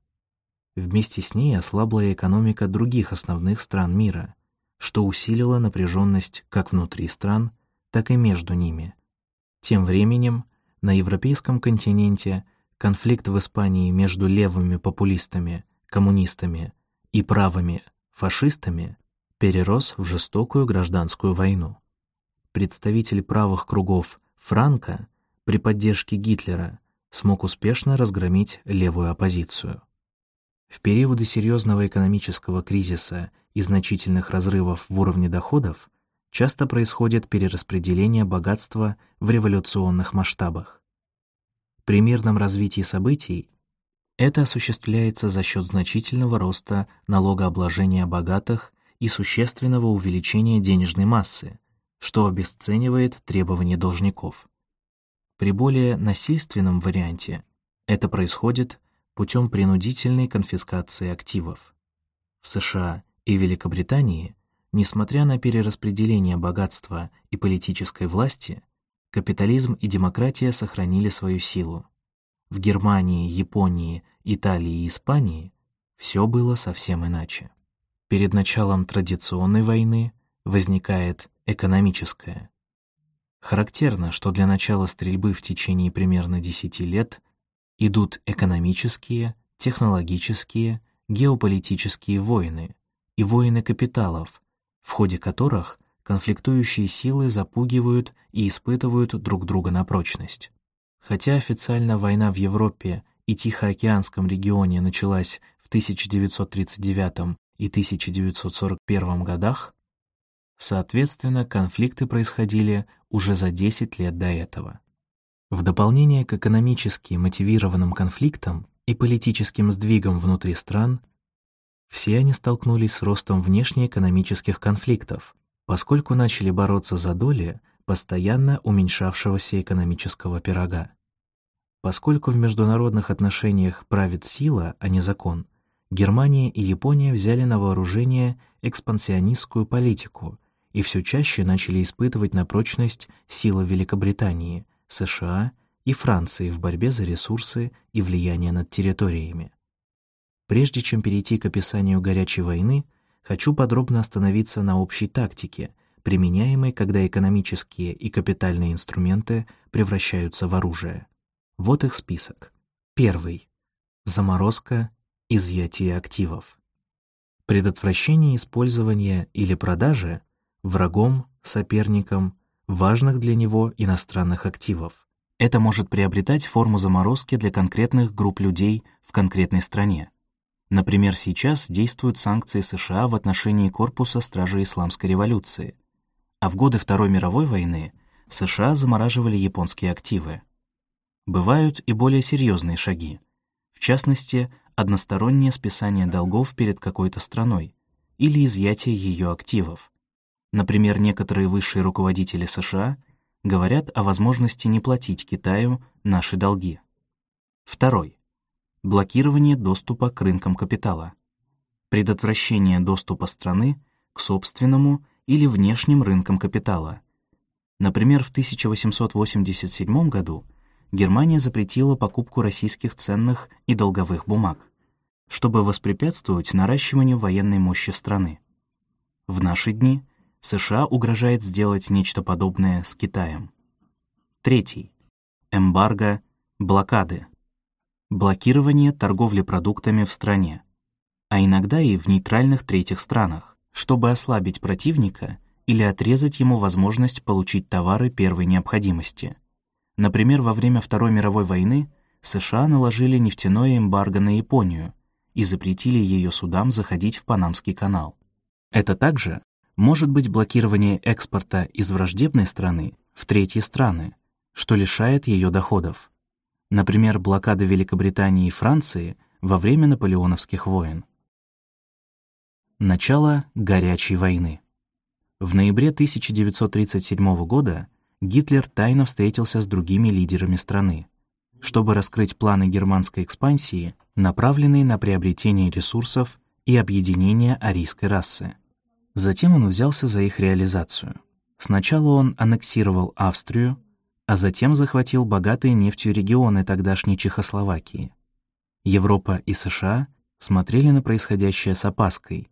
Вместе с ней ослабла экономика других основных стран мира, что усилило напряженность как внутри стран, так и между ними. Тем временем на европейском континенте конфликт в Испании между левыми популистами, коммунистами и правыми фашистами перерос в жестокую гражданскую войну. Представитель правых кругов Франко при поддержке Гитлера смог успешно разгромить левую оппозицию. В периоды серьезного экономического кризиса и значительных разрывов в уровне доходов часто происходит перераспределение богатства в революционных масштабах. При мирном развитии событий это осуществляется за счет значительного роста налогообложения богатых и существенного увеличения денежной массы, что обесценивает требования должников. При более насильственном варианте это происходит путем принудительной конфискации активов. В США и Великобритании, несмотря на перераспределение богатства и политической власти, капитализм и демократия сохранили свою силу. В Германии, Японии, Италии и Испании все было совсем иначе. Перед началом традиционной войны возникает экономическое. Характерно, что для начала стрельбы в течение примерно 10 лет идут экономические, технологические, геополитические войны и войны капиталов, в ходе которых конфликтующие силы запугивают и испытывают друг друга на прочность. Хотя официально война в Европе и Тихоокеанском регионе началась в 1939 и 1941 годах, Соответственно, конфликты происходили уже за 10 лет до этого. В дополнение к экономически мотивированным конфликтам и политическим сдвигам внутри стран, все они столкнулись с ростом внешнеэкономических конфликтов, поскольку начали бороться за доли постоянно уменьшавшегося экономического пирога. Поскольку в международных отношениях правит сила, а не закон, Германия и Япония взяли на вооружение экспансионистскую политику и все чаще начали испытывать на прочность силы Великобритании, США и Франции в борьбе за ресурсы и влияние над территориями. Прежде чем перейти к описанию горячей войны, хочу подробно остановиться на общей тактике, применяемой, когда экономические и капитальные инструменты превращаются в оружие. Вот их список. Первый. Заморозка изъятие активов. Предотвращение использования или продажи врагом, соперником важных для него иностранных активов. Это может приобретать форму заморозки для конкретных групп людей в конкретной стране. Например, сейчас действуют санкции США в отношении корпуса Стражи Исламской революции, а в годы Второй мировой войны США замораживали японские активы. Бывают и более серьезные шаги. В частности, одностороннее списание долгов перед какой-то страной или изъятие ее активов. Например, некоторые высшие руководители США говорят о возможности не платить Китаю наши долги. Второй. Блокирование доступа к рынкам капитала. Предотвращение доступа страны к собственному или внешним рынкам капитала. Например, в 1887 году Германия запретила покупку российских ценных и долговых бумаг, чтобы воспрепятствовать наращиванию военной мощи страны. В наши дни США угрожает сделать нечто подобное с Китаем. Третий. Эмбарго, блокады. Блокирование торговли продуктами в стране, а иногда и в нейтральных третьих странах, чтобы ослабить противника или отрезать ему возможность получить товары первой необходимости. Например, во время Второй мировой войны США наложили нефтяное эмбарго на Японию и запретили ее судам заходить в Панамский канал. Это также может быть блокирование экспорта из враждебной страны в третьи страны, что лишает ее доходов. Например, блокада Великобритании и Франции во время наполеоновских войн. Начало горячей войны. В ноябре 1937 года Гитлер тайно встретился с другими лидерами страны, чтобы раскрыть планы германской экспансии, направленные на приобретение ресурсов и объединение арийской расы. Затем он взялся за их реализацию. Сначала он аннексировал Австрию, а затем захватил богатые нефтью регионы тогдашней Чехословакии. Европа и США смотрели на происходящее с опаской,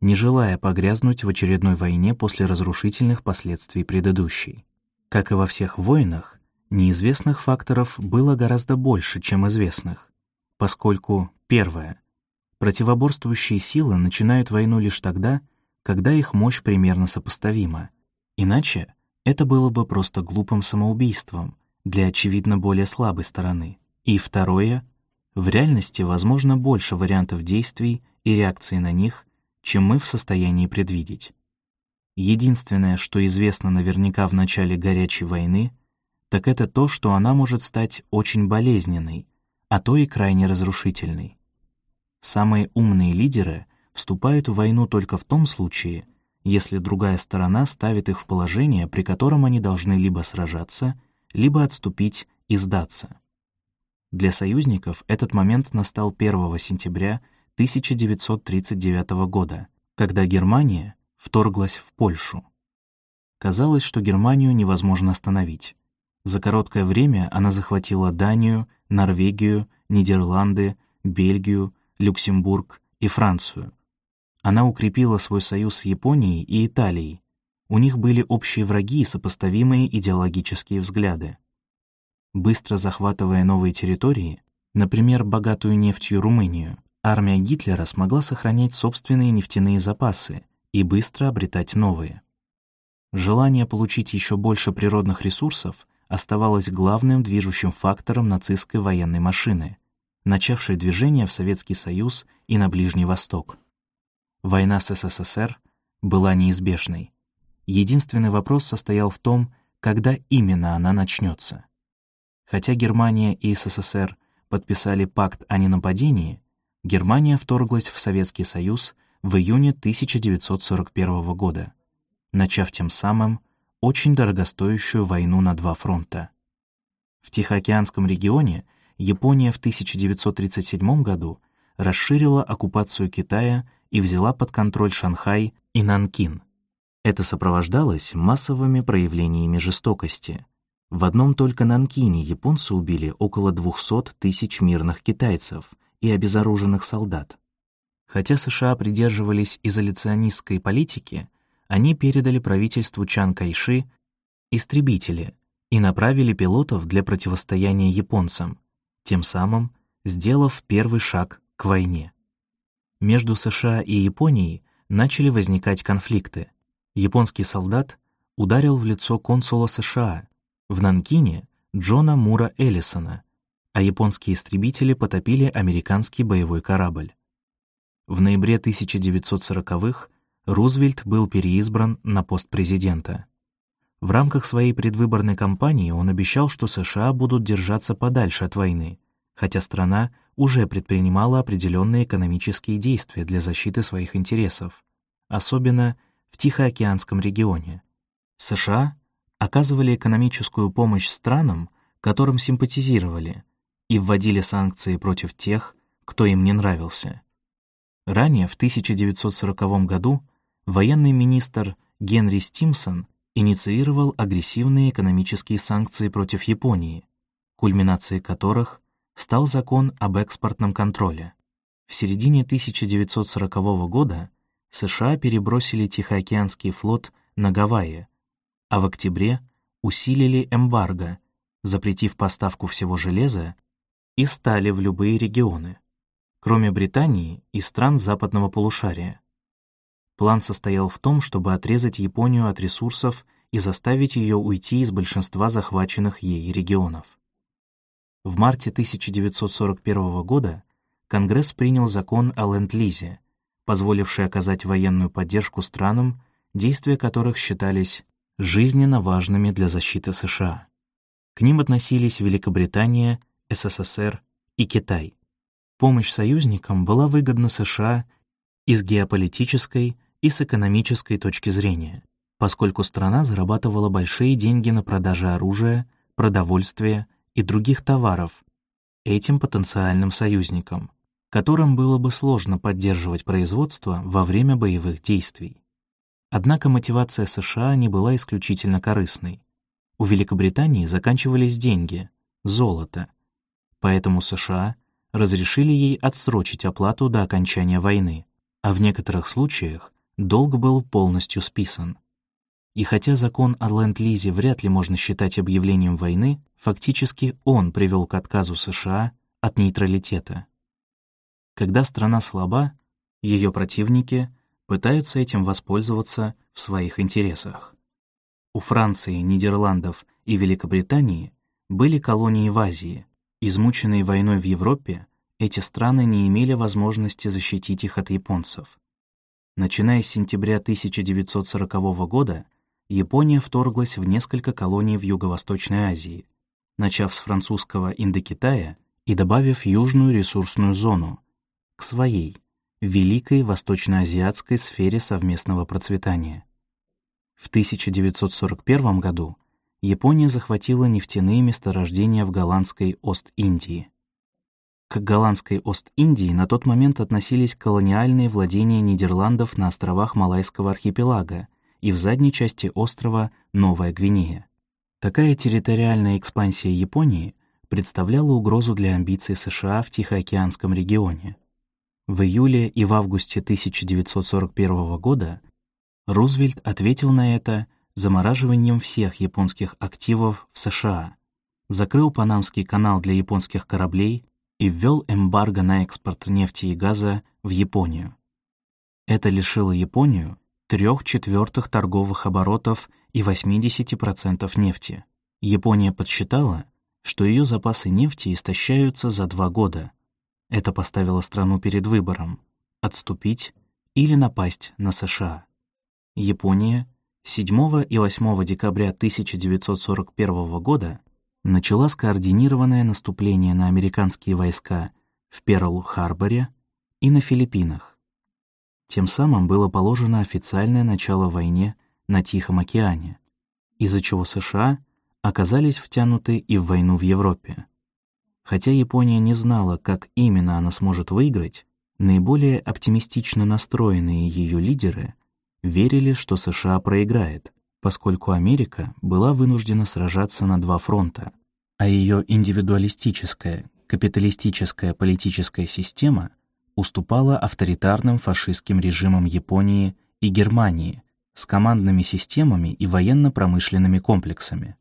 не желая погрязнуть в очередной войне после разрушительных последствий предыдущей. Как и во всех войнах, неизвестных факторов было гораздо больше, чем известных, поскольку, первое, противоборствующие силы начинают войну лишь тогда, когда их мощь примерно сопоставима, иначе это было бы просто глупым самоубийством для, очевидно, более слабой стороны. И второе, в реальности возможно больше вариантов действий и реакции на них, чем мы в состоянии предвидеть. Единственное, что известно наверняка в начале горячей войны, так это то, что она может стать очень болезненной, а то и крайне разрушительной. Самые умные лидеры вступают в войну только в том случае, если другая сторона ставит их в положение, при котором они должны либо сражаться, либо отступить и сдаться. Для союзников этот момент настал 1 сентября 1939 года, когда Германия вторглась в Польшу. Казалось, что Германию невозможно остановить. За короткое время она захватила Данию, Норвегию, Нидерланды, Бельгию, Люксембург и Францию. Она укрепила свой союз с Японией и Италией. У них были общие враги и сопоставимые идеологические взгляды. Быстро захватывая новые территории, например, богатую нефтью Румынию, армия Гитлера смогла сохранять собственные нефтяные запасы и быстро обретать новые. Желание получить еще больше природных ресурсов оставалось главным движущим фактором нацистской военной машины, начавшей движение в Советский Союз и на Ближний Восток. Война с СССР была неизбежной. Единственный вопрос состоял в том, когда именно она начнется. Хотя Германия и СССР подписали пакт о ненападении, Германия вторглась в Советский Союз в июне 1941 года, начав тем самым очень дорогостоящую войну на два фронта. В Тихоокеанском регионе Япония в 1937 году расширила оккупацию Китая и взяла под контроль Шанхай и Нанкин. Это сопровождалось массовыми проявлениями жестокости. В одном только Нанкине японцы убили около 200 тысяч мирных китайцев и обезоруженных солдат. Хотя США придерживались изоляционистской политики, они передали правительству Чан Кайши истребители и направили пилотов для противостояния японцам, тем самым сделав первый шаг к войне. Между США и Японией начали возникать конфликты. Японский солдат ударил в лицо консула США в Нанкине Джона Мура Эллисона, а японские истребители потопили американский боевой корабль. В ноябре 1940-х Рузвельт был переизбран на пост президента. В рамках своей предвыборной кампании он обещал, что США будут держаться подальше от войны, хотя страна уже предпринимала определенные экономические действия для защиты своих интересов, особенно в Тихоокеанском регионе. США оказывали экономическую помощь странам, которым симпатизировали, и вводили санкции против тех, кто им не нравился. Ранее, в 1940 году, военный министр Генри Стимсон инициировал агрессивные экономические санкции против Японии, кульминацией которых стал закон об экспортном контроле. В середине 1940 года США перебросили Тихоокеанский флот на Гавайи, а в октябре усилили эмбарго, запретив поставку всего железа и стали в любые регионы, кроме Британии и стран западного полушария. План состоял в том, чтобы отрезать Японию от ресурсов и заставить ее уйти из большинства захваченных ей регионов. В марте 1941 года Конгресс принял закон о Ленд-Лизе, позволивший оказать военную поддержку странам, действия которых считались жизненно важными для защиты США. К ним относились Великобритания, СССР и Китай. Помощь союзникам была выгодна США и с геополитической, и с экономической точки зрения, поскольку страна зарабатывала большие деньги на продаже оружия, продовольствия и других товаров этим потенциальным союзникам, которым было бы сложно поддерживать производство во время боевых действий. Однако мотивация США не была исключительно корыстной. У Великобритании заканчивались деньги, золото, поэтому США разрешили ей отсрочить оплату до окончания войны, а в некоторых случаях долг был полностью списан. И хотя закон о ленд-лизе вряд ли можно считать объявлением войны, фактически он привел к отказу США от нейтралитета. Когда страна слаба, ее противники пытаются этим воспользоваться в своих интересах. У Франции, Нидерландов и Великобритании были колонии в Азии. Измученные войной в Европе, эти страны не имели возможности защитить их от японцев. Начиная с сентября 1940 года, Япония вторглась в несколько колоний в Юго-Восточной Азии, начав с французского Индокитая и добавив южную ресурсную зону к своей, великой восточноазиатской сфере совместного процветания. В 1941 году Япония захватила нефтяные месторождения в голландской Ост-Индии. К голландской Ост-Индии на тот момент относились колониальные владения Нидерландов на островах Малайского архипелага и в задней части острова Новая Гвинея. Такая территориальная экспансия Японии представляла угрозу для амбиций США в Тихоокеанском регионе. В июле и в августе 1941 года Рузвельт ответил на это замораживанием всех японских активов в США, закрыл Панамский канал для японских кораблей и ввел эмбарго на экспорт нефти и газа в Японию. Это лишило Японию трех четвертых торговых оборотов и 80% нефти. Япония подсчитала, что ее запасы нефти истощаются за два года. Это поставило страну перед выбором — отступить или напасть на США. Япония 7 и 8 декабря 1941 года начала скоординированное наступление на американские войска в Перл-Харборе и на Филиппинах. Тем самым было положено официальное начало войне на Тихом океане, из-за чего США оказались втянуты и в войну в Европе. Хотя Япония не знала, как именно она сможет выиграть, Наиболее оптимистично настроенные ее лидеры верили, что США проиграет, поскольку Америка была вынуждена сражаться на два фронта, а ее индивидуалистическая, капиталистическая политическая система уступала авторитарным фашистским режимам Японии и Германии с командными системами и военно-промышленными комплексами.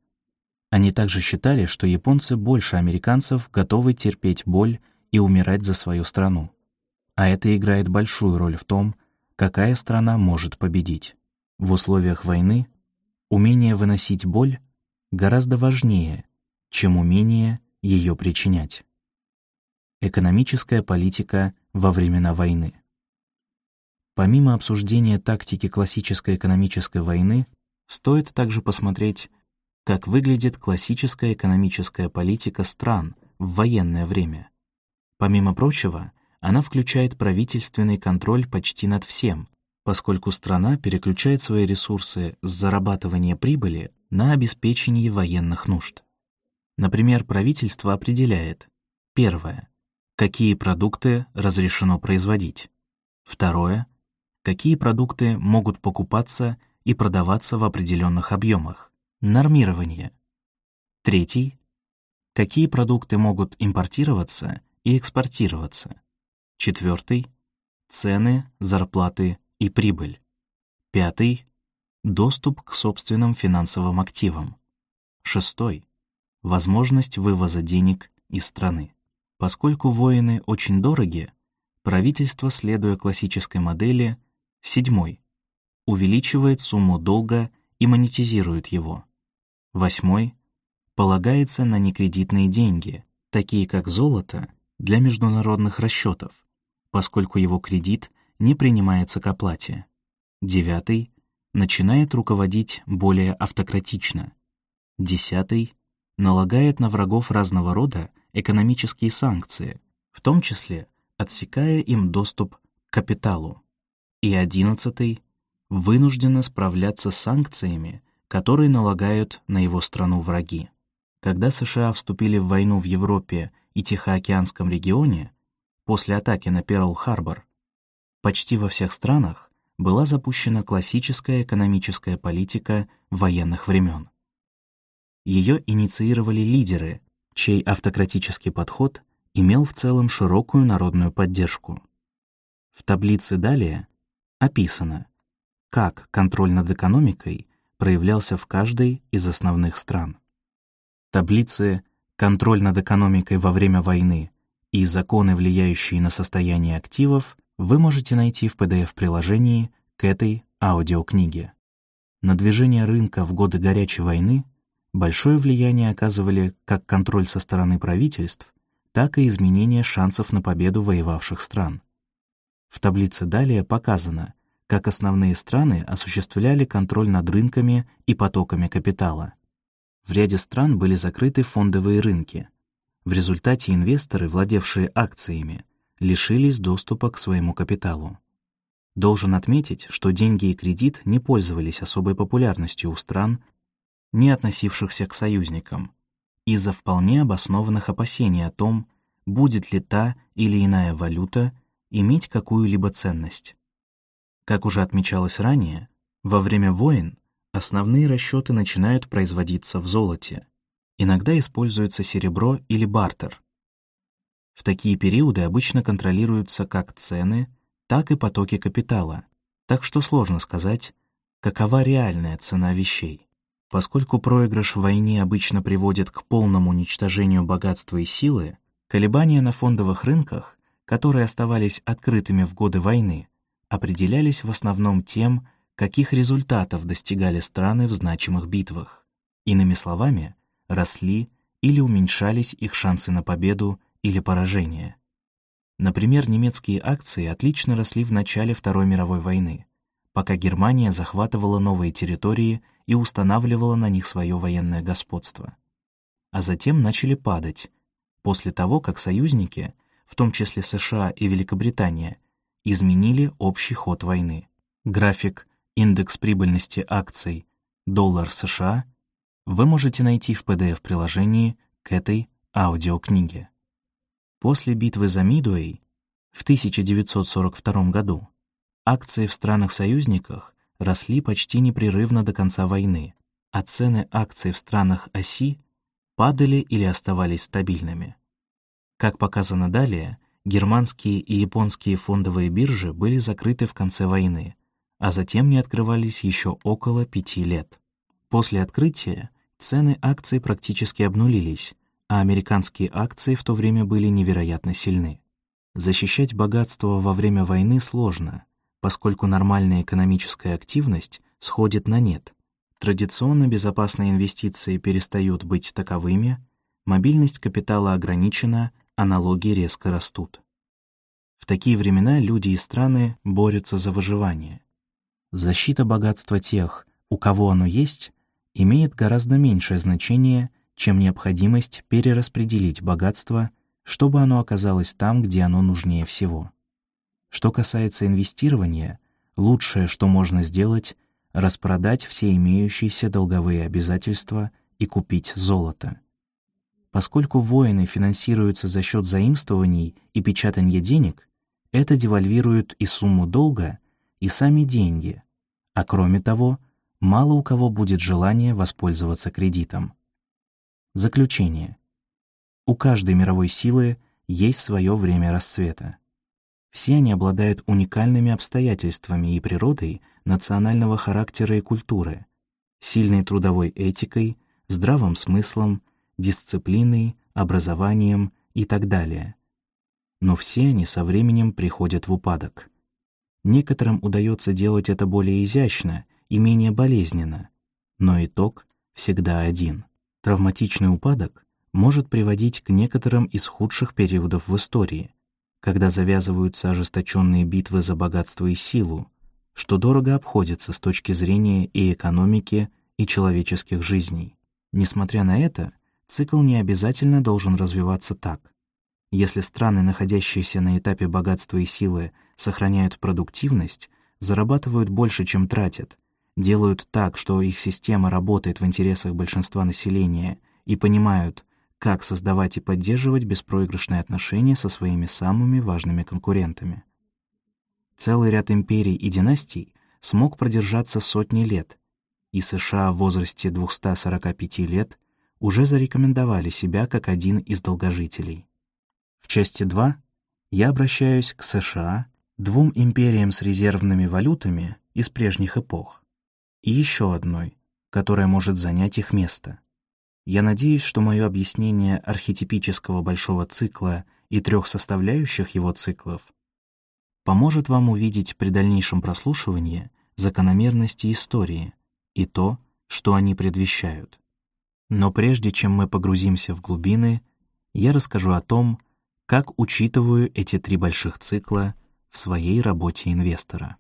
Они также считали, что японцы больше американцев готовы терпеть боль и умирать за свою страну. А это играет большую роль в том, какая страна может победить. В условиях войны умение выносить боль гораздо важнее, чем умение ее причинять. Экономическая политика во времена войны. Помимо обсуждения тактики классической экономической войны, стоит также посмотреть как выглядит классическая экономическая политика стран в военное время. Помимо прочего, она включает правительственный контроль почти над всем, поскольку страна переключает свои ресурсы с зарабатывания прибыли на обеспечение военных нужд. Например, правительство определяет первое какие продукты разрешено производить. Второе какие продукты могут покупаться и продаваться в определенных объемах. Нормирование. Третий. Какие продукты могут импортироваться и экспортироваться. Четвертый. Цены, зарплаты и прибыль. Пятый. Доступ к собственным финансовым активам. Шестой. Возможность вывоза денег из страны. Поскольку воины очень дороги, правительство, следуя классической модели, седьмой, увеличивает сумму долга и монетизирует его. Восьмой полагается на некредитные деньги, такие как золото, для международных расчетов, поскольку его кредит не принимается к оплате. Девятый начинает руководить более автократично. Десятый налагает на врагов разного рода экономические санкции, в том числе отсекая им доступ к капиталу. И одиннадцатый вынужденно справляться с санкциями, которые налагают на его страну враги. Когда США вступили в войну в Европе и Тихоокеанском регионе, после атаки на Перл-Харбор, почти во всех странах была запущена классическая экономическая политика военных времен. Ее инициировали лидеры, чей автократический подход имел в целом широкую народную поддержку. В таблице далее описано, как контроль над экономикой проявлялся в каждой из основных стран. Таблицы «Контроль над экономикой во время войны» и «Законы, влияющие на состояние активов» вы можете найти в PDF-приложении к этой аудиокниге. На движение рынка в годы горячей войны большое влияние оказывали как контроль со стороны правительств, так и изменение шансов на победу воевавших стран. В таблице далее показано, как основные страны осуществляли контроль над рынками и потоками капитала. В ряде стран были закрыты фондовые рынки. В результате инвесторы, владевшие акциями, лишились доступа к своему капиталу. Должен отметить, что деньги и кредит не пользовались особой популярностью у стран, не относившихся к союзникам, из-за вполне обоснованных опасений о том, будет ли та или иная валюта иметь какую-либо ценность. Как уже отмечалось ранее, во время войн основные расчеты начинают производиться в золоте. Иногда используется серебро или бартер. В такие периоды обычно контролируются как цены, так и потоки капитала, так что сложно сказать, какова реальная цена вещей. Поскольку проигрыш в войне обычно приводит к полному уничтожению богатства и силы, колебания на фондовых рынках, которые оставались открытыми в годы войны, определялись в основном тем, каких результатов достигали страны в значимых битвах. Иными словами, росли или уменьшались их шансы на победу или поражение. Например, немецкие акции отлично росли в начале Второй мировой войны, пока Германия захватывала новые территории и устанавливала на них свое военное господство. А затем начали падать, после того, как союзники, в том числе США и Великобритания, изменили общий ход войны. График «Индекс прибыльности акций. Доллар США» вы можете найти в PDF-приложении к этой аудиокниге. После битвы за Мидуэй В 1942 году акции в странах-союзниках росли почти непрерывно до конца войны, а цены акций в странах оси падали или оставались стабильными. Как показано далее, германские и японские фондовые биржи были закрыты в конце войны, а затем не открывались еще около пяти лет. После открытия цены акций практически обнулились, а американские акции в то время были невероятно сильны. Защищать богатство во время войны сложно, поскольку нормальная экономическая активность сходит на нет. Традиционно безопасные инвестиции перестают быть таковыми, мобильность капитала ограничена, а налоги резко растут. В такие времена люди и страны борются за выживание. Защита богатства тех, у кого оно есть, имеет гораздо меньшее значение, чем необходимость перераспределить богатство, чтобы оно оказалось там, где оно нужнее всего. Что касается инвестирования, лучшее, что можно сделать, распродать все имеющиеся долговые обязательства и купить золото. Поскольку воины финансируются за счет заимствований и печатания денег, это девальвирует и сумму долга, и сами деньги, а кроме того, мало у кого будет желание воспользоваться кредитом. Заключение. У каждой мировой силы есть свое время расцвета. Все они обладают уникальными обстоятельствами и природой национального характера и культуры, сильной трудовой этикой, здравым смыслом, дисциплиной, образованием и так далее. Но все они со временем приходят в упадок. Некоторым удается делать это более изящно и менее болезненно, но итог всегда один. Травматичный упадок может приводить к некоторым из худших периодов в истории, когда завязываются ожесточенные битвы за богатство и силу, что дорого обходится с точки зрения и экономики, и человеческих жизней. Несмотря на это, цикл не обязательно должен развиваться так. Если страны, находящиеся на этапе богатства и силы, сохраняют продуктивность, зарабатывают больше, чем тратят, делают так, что их система работает в интересах большинства населения и понимают, как создавать и поддерживать беспроигрышные отношения со своими самыми важными конкурентами. Целый ряд империй и династий смог продержаться сотни лет, и США в возрасте 245 лет уже зарекомендовали себя как один из долгожителей. В части 2 я обращаюсь к США, двум империям с резервными валютами из прежних эпох, и еще одной, которая может занять их место. Я надеюсь, что мое объяснение архетипического большого цикла и трех составляющих его циклов поможет вам увидеть при дальнейшем прослушивании закономерности истории и то, что они предвещают. Но прежде чем мы погрузимся в глубины, я расскажу о том, как учитываю эти три больших цикла в своей работе инвестора.